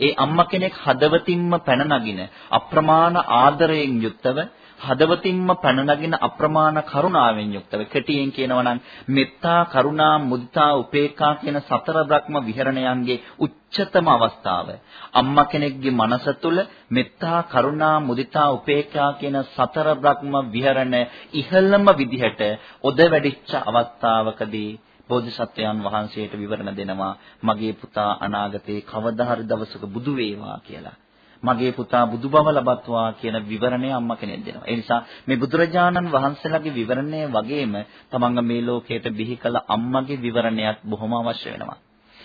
ඒ අම්මා කෙනෙක් හදවතින්ම පැන නගින අප්‍රමාණ ආදරයෙන් යුක්තව හදවතින්ම පැන නගින අප්‍රමාණ කරුණාවෙන් යුක්තව කෙටියෙන් කියනවා නම් මෙත්තා කරුණා මුදිතා උපේක්ඛා කියන සතර බ්‍රහ්ම විහරණයන්ගේ උච්චතම අවස්ථාව අම්මා කෙනෙක්ගේ මනස තුල මෙත්තා කරුණා මුදිතා උපේක්ඛා කියන සතර බ්‍රහ්ම විහරණ ඉහළම විදිහට ඔද වැඩිච්ච අවස්ථාවකදී බෝධිසත්වයන් වහන්සේට විවරණ දෙනවා මගේ පුතා අනාගතේ කවදා හරි දවසක බුදු වේවා කියලා. මගේ පුතා බුදුබව ලබත්වා කියන විවරණය අම්මා කෙනෙක් දෙනවා. ඒ නිසා මේ බුදුරජාණන් වහන්සේලාගේ විවරණය වගේම තමන්ගේ මේ ලෝකයට බිහි කළ අම්මගේ විවරණයක් බොහොම අවශ්‍ය වෙනවා.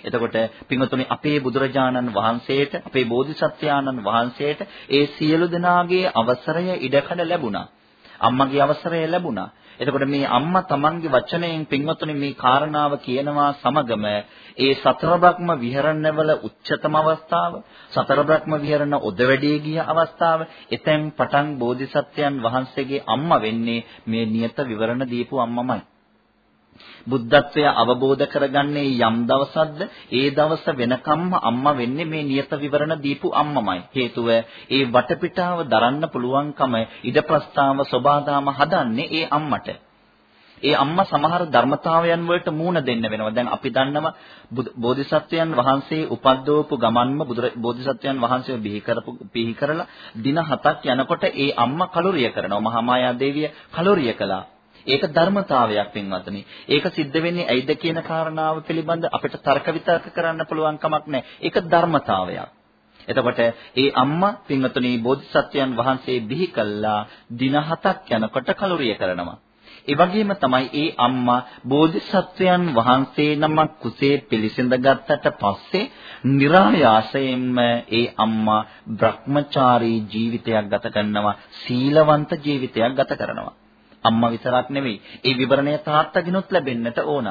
එතකොට පින්වතුනි අපේ බුදුරජාණන් වහන්සේට අපේ බෝධිසත්වයාණන් වහන්සේට ඒ සියලු දෙනාගේ අවසරය ඉඩකඩ ලැබුණා. අම්මගේ අවසරය ලැබුණා. එතකොට මේ අම්මා Tamanගේ වචනයෙන් පින්වතුනි මේ කාරණාව කියනවා සමගම ඒ සතර බ්‍රහ්ම විහරණවල උච්චතම අවස්ථාව සතර බ්‍රහ්ම විහරණ ඔදවැඩේ ගිය අවස්ථාව එතෙන් පටන් බෝධිසත්වයන් වහන්සේගේ අම්මා වෙන්නේ මේ නියත විවරණ දීපු අම්මමයි. බුද්ධත්වය අවබෝධ කරගන්නේ යම් දවසක්ද ඒ දවස වෙනකම්ම අම්මා වෙන්නේ මේ නියත විවරණ දීපු අම්මමයි හේතුව ඒ වටපිටාව දරන්න පුළුවන්කම ඉද ප්‍රස්තාව සබාදාම හදන්නේ ඒ අම්මට ඒ අම්මා සමහර ධර්මතාවයන් වලට මූණ දෙන්න වෙනවා. දැන් අපි දන්නවා බෝධිසත්වයන් වහන්සේ උපද්දවපු ගමන්ම බෝධිසත්වයන් වහන්සේව බිහි කරපු බිහි කරලා දින 7ක් යනකොට ඒ අම්මා කලුරිය කරනවා. මහා මායා දේවිය කලුරිය කළා. ඒක ධර්මතාවයක් පින්වත්නි. ඒක සිද්ධ වෙන්නේ ඇයිද කියන කාරණාව පිළිබඳ අපිට තර්ක විතර්ක කරන්න පුළුවන් කමක් නැහැ. ඒක ධර්මතාවයක්. එතකොට ඒ අම්මා පින්වත්නි බෝධිසත්වයන් වහන්සේ බිහි කළා දින 7ක් යනකොට කලුරිය කරනවා. ඒ වගේම තමයි ඒ අම්මා බෝධිසත්වයන් වහන්සේ නමක් කුසේ පිළිසිඳ ගත්තට පස්සේ નિરાයාසයෙන්ම ඒ අම්මා භ්‍රමචාරී ජීවිතයක් ගත කරනවා සීලවන්ත ජීවිතයක් ගත කරනවා අම්මා විතරක් නෙවෙයි ඒ විවරණය තාත්තගෙනුත් ලැබෙන්නට ඕන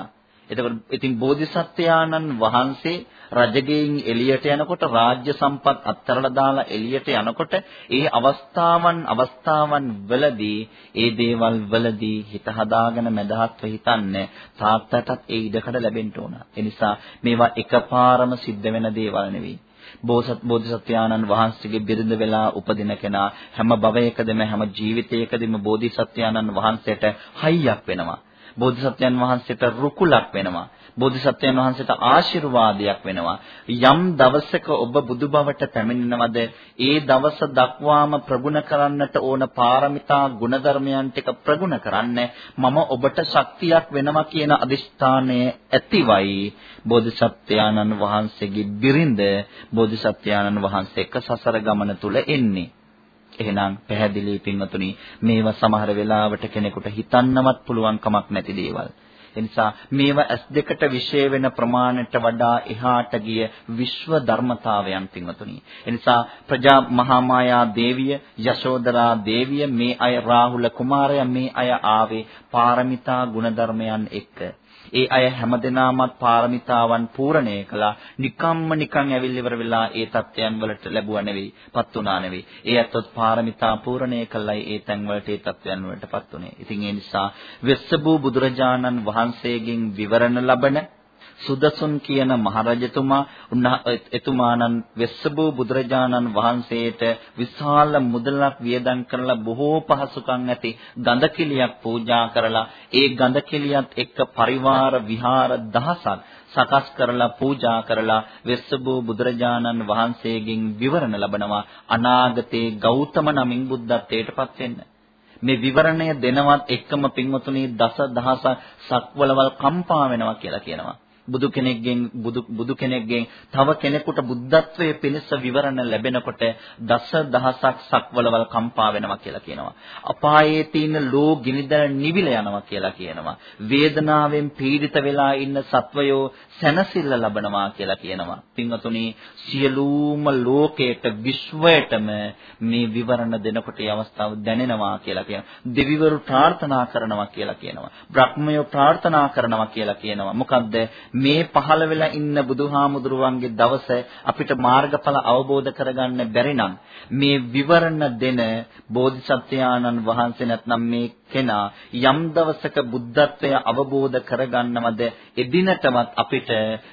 එතකොට ඉතින් බෝධිසත්වයාණන් වහන්සේ රජගෙයින් එළියට යනකොට රාජ්‍ය සම්පත් අත්හැරලා දාලා එළියට යනකොට ඒ අවස්ථාවන් අවස්ථාවන් වලදී ඒ දේවල් වලදී හිත හදාගෙන මදහත්ව හිතන්නේ තාත්තටත් ඒ ඉඩකඩ ලැබෙන්න ඕන. ඒ නිසා මේවා එකපාරම සිද්ධ වෙන දේවල් නෙවෙයි. බෝසත් බෝධිසත්වයාණන් වහන්සේගේ බිරිඳ වෙලා උපදින කෙනා හැම භවයකදීම හැම ජීවිතයකදීම බෝධිසත්වයාණන් වහන්සේට හයියක් වෙනවා. බෝධිසත්වයන් වහන්සේට රුකුලක් වෙනවා. බෝධිසත්වයන් වහන්සේට ආශිර්වාදයක් වෙනවා. යම් දවසක ඔබ බුදු බවට පැමිණෙනවද ඒ දවස දක්වාම ප්‍රගුණ කරන්නට ඕන පාරමිතා ගුණධර්මයන් ටික ප්‍රගුණ කරන්න මම ඔබට ශක්තියක් වෙනවා කියන අදිෂ්ඨානය ඇතිවයි බෝධිසත්වයාණන් වහන්සේගේ බිරිඳ බෝධිසත්වයාණන් වහන්සේ එක්ක සසර ගමන තුල එන්නේ. එහෙනම් පැහැදිලි පින්වතුනි මේවා සමහර වෙලාවට කෙනෙකුට හිතන්නවත් පුළුවන් කමක් නැති දේවල්. එනිසා මේවා ඇස් දෙකට විශේෂ වෙන ප්‍රමාණයට වඩා එහාට ගිය විශ්ව ධර්මතාවයන් පින්වතුනි. එනිසා ප්‍රජා මහා මායා දේවිය, යශෝදරා දේවිය මේ අය රාහුල කුමාරයා මේ අය ආවේ පාරමිතා ගුණධර්මයන් එක්ක. ඒ අය හැමදෙනාමත් පාරමිතාවන් පූර්ණේ කළා. නිකම්ම නිකන් ඇවිල් ඉවර වෙලා ඒ தත්වයන් වලට ලැබුවා නෙවෙයි, පත් වුණා නෙවෙයි. ඒ අත්වත් පාරමිතා පූර්ණේ කළයි ඒ තැන් වලට ඒ தත්වයන් වලටපත් උනේ. ඉතින් ඒ නිසා වෙස්සබු බුදුරජාණන් වහන්සේගෙන් විවරණ ලබන සුදසුන් කියන මහරජතුමා එතුමාණන් වෙස්සබෝ බුදුරජාණන් වහන්සේට විශාල මුදලක් වියදම් කරලා බොහෝ පහසුකම් ඇති ගඳකිලියක් පූජා කරලා ඒ ගඳකිලියත් එක්ක පරිවාර විහාර දහසක් සකස් කරලා පූජා කරලා වෙස්සබෝ බුදුරජාණන් වහන්සේගෙන් විවරණ ලබනවා අනාගතේ ගෞතම නමින් බුද්ධත්වයට පත් වෙන්න. මේ විවරණය දෙනවත් එක්කම පින්වතුනි දස දහසක් සක්වලවල් කම්පා වෙනවා කියලා කියනවා. බුදු කෙනෙක්ගෙන් බුදු බුදු කෙනෙක්ගෙන් තව කෙනෙකුට බුද්ධත්වයේ පිණිස විවරණ ලැබෙනකොට දස දහසක් සක්වලවල් කම්පා වෙනවා කියලා කියනවා. අපායේ තියෙන ලෝ ගිනිදර නිවිල යනවා කියලා කියනවා. වේදනාවෙන් පීඩිත වෙලා ඉන්න සත්වයෝ සැනසෙල්ල ලබනවා කියලා කියනවා. පින්වතුනි සියලුම ලෝකයට විශ්වයටම මේ විවරණ දෙනකොට ඒ අවස්ථාව දැනෙනවා කියලා කියනවා. දෙවිවරු ප්‍රාර්ථනා කරනවා කියලා කියනවා. බ්‍රහ්මයෝ ප්‍රාර්ථනා කරනවා කියලා කියනවා. මොකද්ද මේ පහළ වෙලා ඉන්න බුදුහාමුදුරුවන්ගේ දවස අපිට මාර්ගඵල අවබෝධ කරගන්න බැරි නම් මේ විවරණ දෙන බෝධිසත්වයාණන් වහන්සේ නැත්නම් මේ කෙනා යම් දවසක බුද්ධත්වය අවබෝධ කරගන්නවද එදිනටමත් අපිට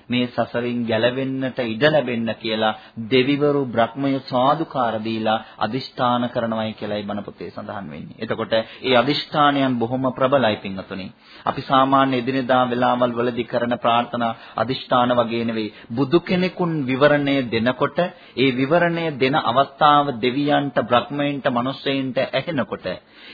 මේ සසරින් ගැලවෙන්නට ඉඩ ලැබෙන්න කියලා දෙවිවරු බ්‍රහ්මය සාදුකාර දීලා අදිෂ්ඨාන කරනවායි කියලායි බණ පොතේ සඳහන් වෙන්නේ. එතකොට ඒ අදිෂ්ඨානයන් බොහොම ප්‍රබලයි පින්වතුනි. අපි සාමාන්‍ය එදිනෙදා වෙලාවල් වලදී කරන ප්‍රාර්ථනා අදිෂ්ඨාන වගේ නෙවෙයි. බුදු කෙනෙකුන් විවරණය දෙනකොට ඒ විවරණය දෙන අවස්ථාව දෙවියන්ට බ්‍රහ්මයන්ට මනුස්සයන්ට ඇහෙනකොට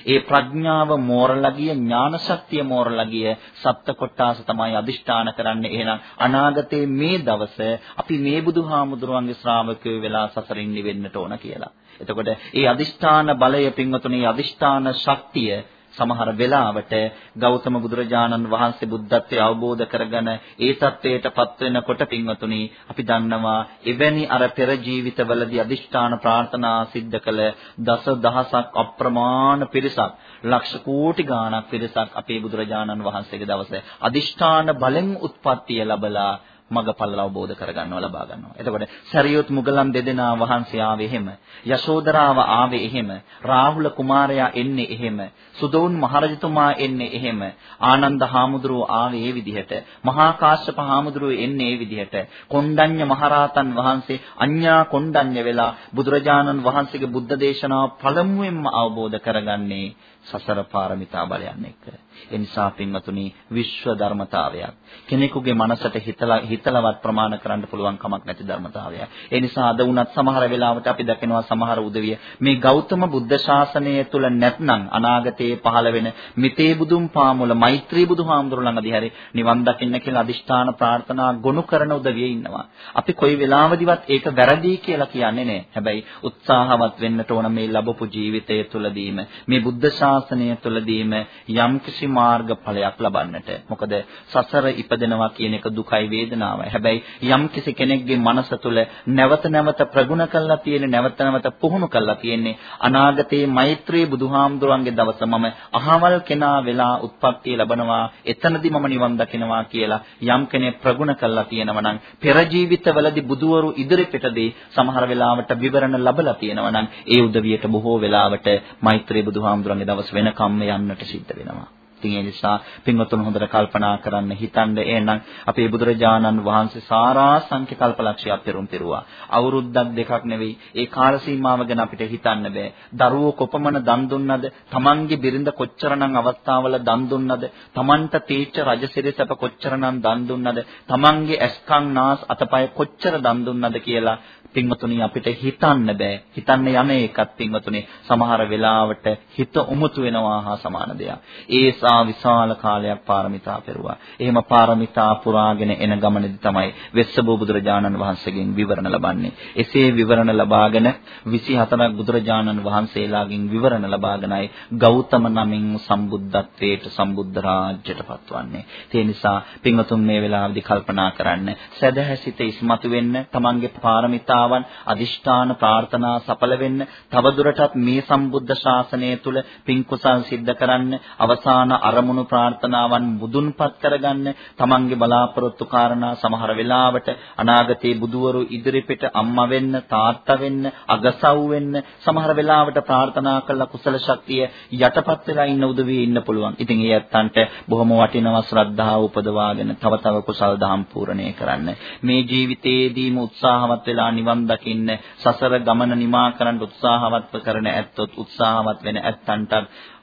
ඒ ප්‍රඥාව මෝරලා ගිය ඥාන ශක්තිය මෝරලා ගිය සත්ත්ව කොටාස තමයි අදිෂ්ඨාන කරන්නේ. එහෙනම් අනාගතයේ මේ දවස අපි මේ බුදුහාමුදුරුවන්ගේ ශ්‍රාවකයෝ වෙලා සසරින් නිවෙන්නට ඕන කියලා. එතකොට ඒ අදිෂ්ඨාන බලය පින්වතුනි අදිෂ්ඨාන ශක්තිය සමහර වෙලාවට ගෞතම බුදුරජාණන් වහන්සේ බුද්ධත්වයේ අවබෝධ කරගෙන ඒ தත්වයටපත් වෙනකොට පින්වතුනි අපි දන්නවා එවැනි අර පෙර ජීවිතවලදී අදිෂ්ඨාන ප්‍රාර්ථනා සිද්ධ කළ දස දහසක් අප්‍රමාණ පිරිසක් ලක්ෂ කෝටි ගාණක් පිරිසක් අපේ බුදුරජාණන් වහන්සේගේ දවසේ අදිෂ්ඨාන බලෙන් උත්පත්තිය ලැබලා මගපල් අවබෝධ කරගන්නව ලබා ගන්නවා. එතකොට සරියොත් මුගලන් දෙදෙනා වහන්සේ ආවේ එහෙම. යශෝදරාව ආවේ එහෙම. රාහුල කුමාරයා එන්නේ එහෙම. සුදෝන් මහරජතුමා එන්නේ එහෙම. ආනන්ද හාමුදුරුවෝ ආවේ ඒ විදිහට. මහා කාශ්‍යප හාමුදුරුවෝ එන්නේ ඒ විදිහට. කොණ්ඩඤ්ඤ මහරහතන් වහන්සේ අඤ්ඤා කොණ්ඩඤ්ඤ වෙලා බුදුරජාණන් වහන්සේගේ බුද්ධ දේශනාව පළමුවෙන්ම අවබෝධ කරගන්නේ සසර පාරමිතා බලයන් එක්ක. ඒ නිසා පින්වතුනි විශ්ව ධර්මතාවයක්. කෙනෙකුගේ මනසට හිතලා හිතලවත් ප්‍රමාණ කරන්න පුළුවන් කමක් නැති ධර්මතාවයක්. ඒ නිසා අද වුණත් සමහර වෙලාවට අපි දකිනවා සමහර උදවිය මේ ගෞතම බුද්ධ ශාසනය තුල නැත්නම් අනාගතයේ පහළ වෙන මිතේ බුදුන් පාමුල මෛත්‍රී බුදුහාමුදුරු ළඟදී හරි නිවන් දකින්න කියලා අදිෂ්ඨාන ප්‍රාර්ථනා ගොනු කරන උදවිය ඉන්නවා. අපි කොයි වෙලාවදිවත් ඒක වැරදි කියලා කියන්නේ නැහැ. හැබැයි උත්සාහවත් වෙන්නට ඕන මේ ලැබපු ජීවිතය තුළදීම මේ බුද්ධ ශාසනය තුළදීම යම්කිසි මාර්ගඵලයක් ලබන්නට. මොකද සසර ඉපදෙනවා කියන එක දුකයි වේදනාවයි වේදනාවයි. හැබැයි යම් කිසි කෙනෙක්ගේ මනස තුළ නැවත නැවත ප්‍රගුණ කළා තියෙන නැවත නැවත පුහුණු කළා තියෙන්නේ අනාගතයේ මෛත්‍රී බුදුහාමුදුරන්ගේ දවස මම අහවල් කෙනා වෙලා උත්පත්තිය ලබනවා එතනදී මම නිවන් දකිනවා කියලා යම් කෙනෙක් ප්‍රගුණ කළා තියෙනවා නම් පෙර ජීවිතවලදී බුදුවරු ඉදිරිපිටදී සමහර වෙලාවට විවරණ ලැබලා තියෙනවා නම් ඒ උදවියට බොහෝ වෙලාවට මෛත්‍රී බුදුහාමුදුරන්ගේ දවස් වෙනකම්ම යන්නට සිද්ධ වෙනවා. ඉතින් ඒ නිසා පින්වතුන් හොඳට කල්පනා කරන්න හිතන්න එහෙනම් අපේ බුදුරජාණන් වහන්සේ සාරාංශික කල්පලක්ෂයක් පෙරම් පෙරුවා. අවුරුද්දක් දෙකක් නෙවෙයි ඒ කාල සීමාව ගැන අපිට හිතන්න බෑ. දරුවෝ කොපමණ දන් දුන්නද? Tamange බිරිඳ කොච්චරනම් අවස්ථාවල දන් දුන්නද? Tamanට තීච්ච රජසිරිසප කොච්චරනම් දන් දුන්නද? Tamange ඇස්කම් නාස් අතපය කොච්චර දන් දුන්නද කියලා පින්වතුනි අපිට හිතන්න බෑ. හිතන්න යන එකත් පින්වතුනි සමහර වෙලාවට හිත උමුතු වෙනවා හා සමාන දෙයක්. ඒසා විශාල කාලයක් පාරමිතා පෙරුවා. එහෙම පාරමිතා පුරාගෙන එන ගමනේදී තමයි වෙස්සබෝ බුදුරජාණන් වහන්සේගෙන් විවරණ ලබන්නේ. එසේ විවරණ ලබාගෙන 24ක් බුදුරජාණන් වහන්සේලාගෙන් විවරණ ලබාගෙනයි ගෞතම නමින් සම්බුද්ධත්වයට සම්බුද්ධ රාජ්‍යයට පත්වන්නේ. ඒ නිසා පින්වතුන් මේ වෙලාවේදී කල්පනා කරන්න සදහැසිත ඉස්මතු වෙන්න තමන්ගේ පාරමිතා ආශාවන් අදිෂ්ඨාන ප්‍රාර්ථනා සඵල වෙන්න තවදුරටත් මේ සම්බුද්ධ ශාසනය තුල පින් කුසල් සිද්ධ කරන්න අවසාන අරමුණු ප්‍රාර්ථනාවන් මුදුන්පත් කරගන්න තමන්ගේ බලාපොරොත්තු කාරණා සමහර වෙලාවට අනාගතයේ බුදුවරු ඉදිරිපිට අම්මා වෙන්න තාත්තා වෙන්න අගසව් වෙන්න සමහර වෙලාවට ප්‍රාර්ථනා කළ කුසල ශක්තිය යටපත් වෙලා ඉන්න උදවිය ඉන්න පුළුවන්. ඉතින් ඒ ඇත්තන්ට බොහොම වටිනවා ශ්‍රද්ධාව උපදවාගෙන තව තව කුසල් දහම් පූර්ණේ කරන්න. මේ ජීවිතයේදීම උත්සාහවත් වෙලා නිවන් නිවන් දකින්න සසර ගමන නිමා කරන්න උත්සාහවත් කරන ඇත්තොත් උත්සාහවත් වෙන ඇත්තන්ට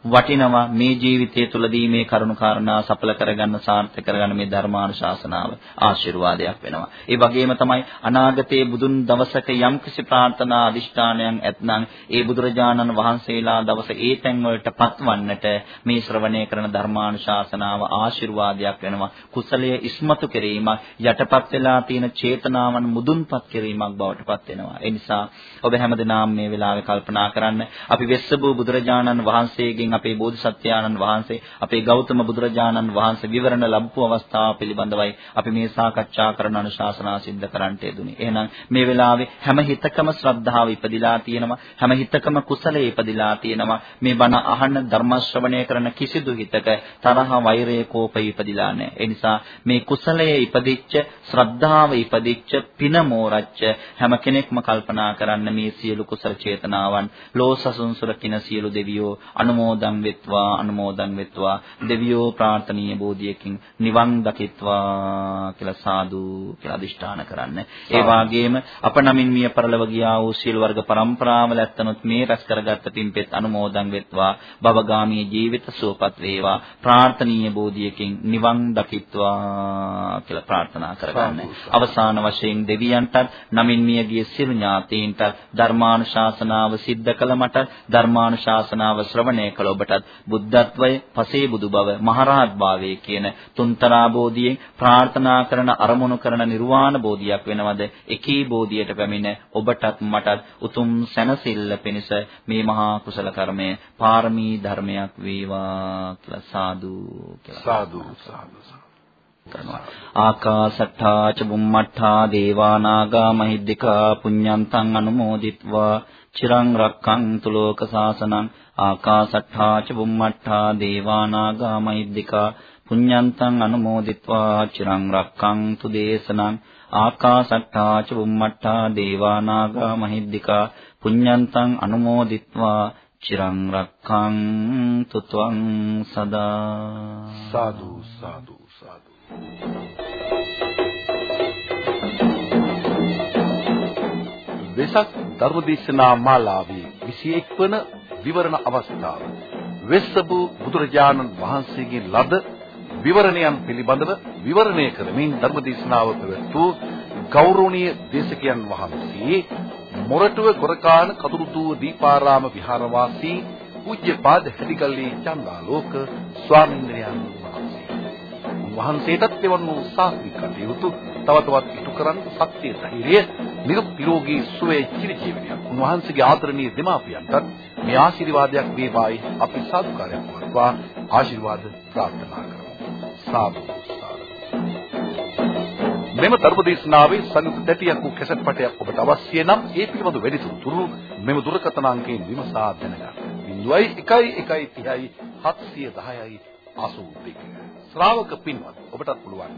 වටිනවා මේ ජීවිතය තුළදී මේ කරුණු කාරණා සඵල කරගන්න සාර්ථක කරගන්න මේ ධර්මානුශාසනාව ආශිර්වාදයක් වෙනවා. ඒ වගේම තමයි අනාගතයේ බුදුන් දවසක යම්කිසි ප්‍රාර්ථනා අදිෂ්ඨානයන් ඇතනම් ඒ බුදුරජාණන් වහන්සේලා දවස ඒ තැන් වලට පත්වන්නට මේ ශ්‍රවණය කරන ධර්මානුශාසනාව ආශිර්වාදයක් වෙනවා. කුසලයේ ඉස්මතු කිරීමක් යටපත් වෙලා තියෙන චේතනාවන් මුදුන්පත් කිරීමක් බවට පත් වෙනවා. ඒ නිසා ඔබ හැමදෙනාම මේ වෙලාවේ කල්පනා කරන්න අපි වෙස්සබු බුදුරජාණන් වහන්සේගෙන් ඉතින් අපේ බෝධිසත්වයාණන් වහන්සේ අපේ ගෞතම බුදුරජාණන් වහන්සේ විවරණ ලැබපු අවස්ථාව පිළිබඳවයි අපි මේ සාකච්ඡා කරන අනුශාසනා සිද්ධ කරන්නට යෙදුනේ. එහෙනම් මේ වෙලාවේ හැම හිතකම ශ්‍රද්ධාව ඉපදිලා තියෙනවා. හැම හිතකම කුසලයේ ඉපදිලා තියෙනවා. මේ බණ අහන්න ධර්ම ශ්‍රවණය කරන කිසිදු හිතක තරහ වෛරය කෝපය ඉපදිලා නැහැ. ඒ නිසා මේ කුසලයේ ඉපදිච්ච ශ්‍රද්ධාව ඉපදිච්ච පින මෝරච්ච හැම කෙනෙක්ම කල්පනා කරන්න මේ සියලු කුසල චේතනාවන් ලෝසසුන් සුරකින සියලු දෙවියෝ අනුමෝද අනුමෝදන් වෙත්වා අනුමෝදන් වෙත්වා. දෙවියෝ ප්‍රාර්ථනීය බෝධියකින් නිවන් දකිත්වා කියලා සාදු කියලා අදිෂ්ඨාන කරන්න. ඒ වාගේම අප නමින් මිය පරලව ගියා වූ සීල වර්ග પરම්පරාවල ඇත්තනොත් මේ රැස් කරගත්ත පින්පෙත් අනුමෝදන් වෙත්වා. භවගාමී ජීවිත සුවපත් වේවා. ප්‍රාර්ථනීය බෝධියකින් නිවන් දකිත්වා කියලා ප්‍රාර්ථනා කරගන්න. අවසාන වශයෙන් දෙවියන්ටත් නමින් මිය ගිය සියලු ඥාතීන්ට ධර්මානුශාසනාව සිද්ධ කළ මට ධර්මානුශාසනාව ශ්‍රවණය කළ ඔබටත් බුද්ධත්වය, පසේ බුදු බව, මහරහත් භාවය කියන තුන්තරා බෝධියෙන් ප්‍රාර්ථනා කරන අරමුණු කරන නිර්වාණ බෝධියක් වෙනවද? එකී බෝධියට පැමිණ ඔබටත් මටත් උතුම් සැනසෙල්ල පිණිස මේ මහා කුසල කර්මය පාරමී ධර්මයක් වේවා කියලා සාදු කියලා. සාදු සාදු කරනවා. ආකාසට්ඨා ච බුම්මට්ඨා දේවා නාග මහිද්దికා පුඤ්ඤන්තං අනුමෝදිත්වා. චිරං රක්ඛන්තු ලෝක සාසනං ආකාසට්ඨා ච බුම්මට්ඨා දේවානාගා මහිද්దికා පුඤ්ඤන්තං අනුමෝදිත්වා චිරං රක්ඛන්තු දේශනං ආකාසට්ඨා ච බුම්මට්ඨා දේවානාගා මහිද්దికා පුඤ්ඤන්තං අනුමෝදිත්වා චිරං රක්ඛන්තු ත්වං සදා සාදු සාදු සාදු වෙසක් ධර්මදේශනා මාලාවේ 21 වන විවරණ අවස්ථාව වෙස්සබු බුදුරජාණන් වහන්සේගෙන් ලද විවරණයන් පිළිබඳව විවරණය කරමින් ධර්මදේශනාව පැවැත්වූ ගෞරවනීය දේශකයන් වහන්සේ මොරටුව කොරකාන කතුරුතුව දීපාරාම විහාරවාසී පූජ්‍යපාද හැදිකල්ලි චන්දාලෝක ස්වාමීන් වහන්සේ. වහන්සේටත් එවන් වූ සාස්ත්‍රික කටයුතු තව තවත් ඉටු කරන්න ශක්තිය ධෛර්යය නිරෝගී සුවය චිරජීවනයක් උන්වහන්සේගේ ආදරණීය දෙමාපියන්ටත් මේ ආශිර්වාදයක් වේවායි අපි සාදුකාරයක් වත්වා ආශිර්වාද ප්‍රාර්ථනා කරමු සාදු මෙම ධර්මදේශනාවේ සංයුක්ත තැටියක් වූ කැසට් පටයක් ඔබට අවශ්‍ය නම් ඒ පිළිබඳ වැඩිතුරු මෙම දුරකථන අංකයෙන් විමසා දැනගන්න. 011130 710යි 82. ශ්‍රාවක පින්වත් ඔබටත් පුළුවන්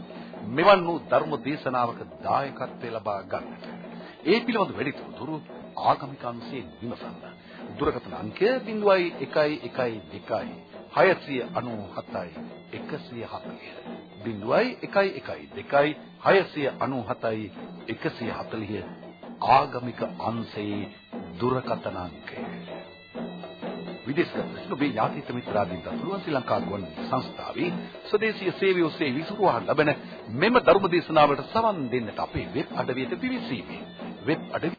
මෙවන් වූ ධර්ම දේශනාවක දායකත්වය ලබා ගන්නට. ඒ පිළිබඳ වැඩිතුරු ආගමික අංශයෙන් විමසන්න. දුරකථන අංකය 0112 697යි 140 0112 697යි 140 ආගමික අංශයේ දුරකථන අංකය. විදේශගත ඔබේ යාතිත මිත්‍රාදීන්ට පුළුවන් ශ්‍රී ලංකා ගුවන් සංස්ථාවේ ස්වදේශීය සේවය ඔස්සේ විසුරුවා ලබන මෙම ධර්ම දේශනාවලට සවන් දෙන්නට අපේ වෙබ් අඩවියට පිවිසීමේ. වෙබ් අඩවිය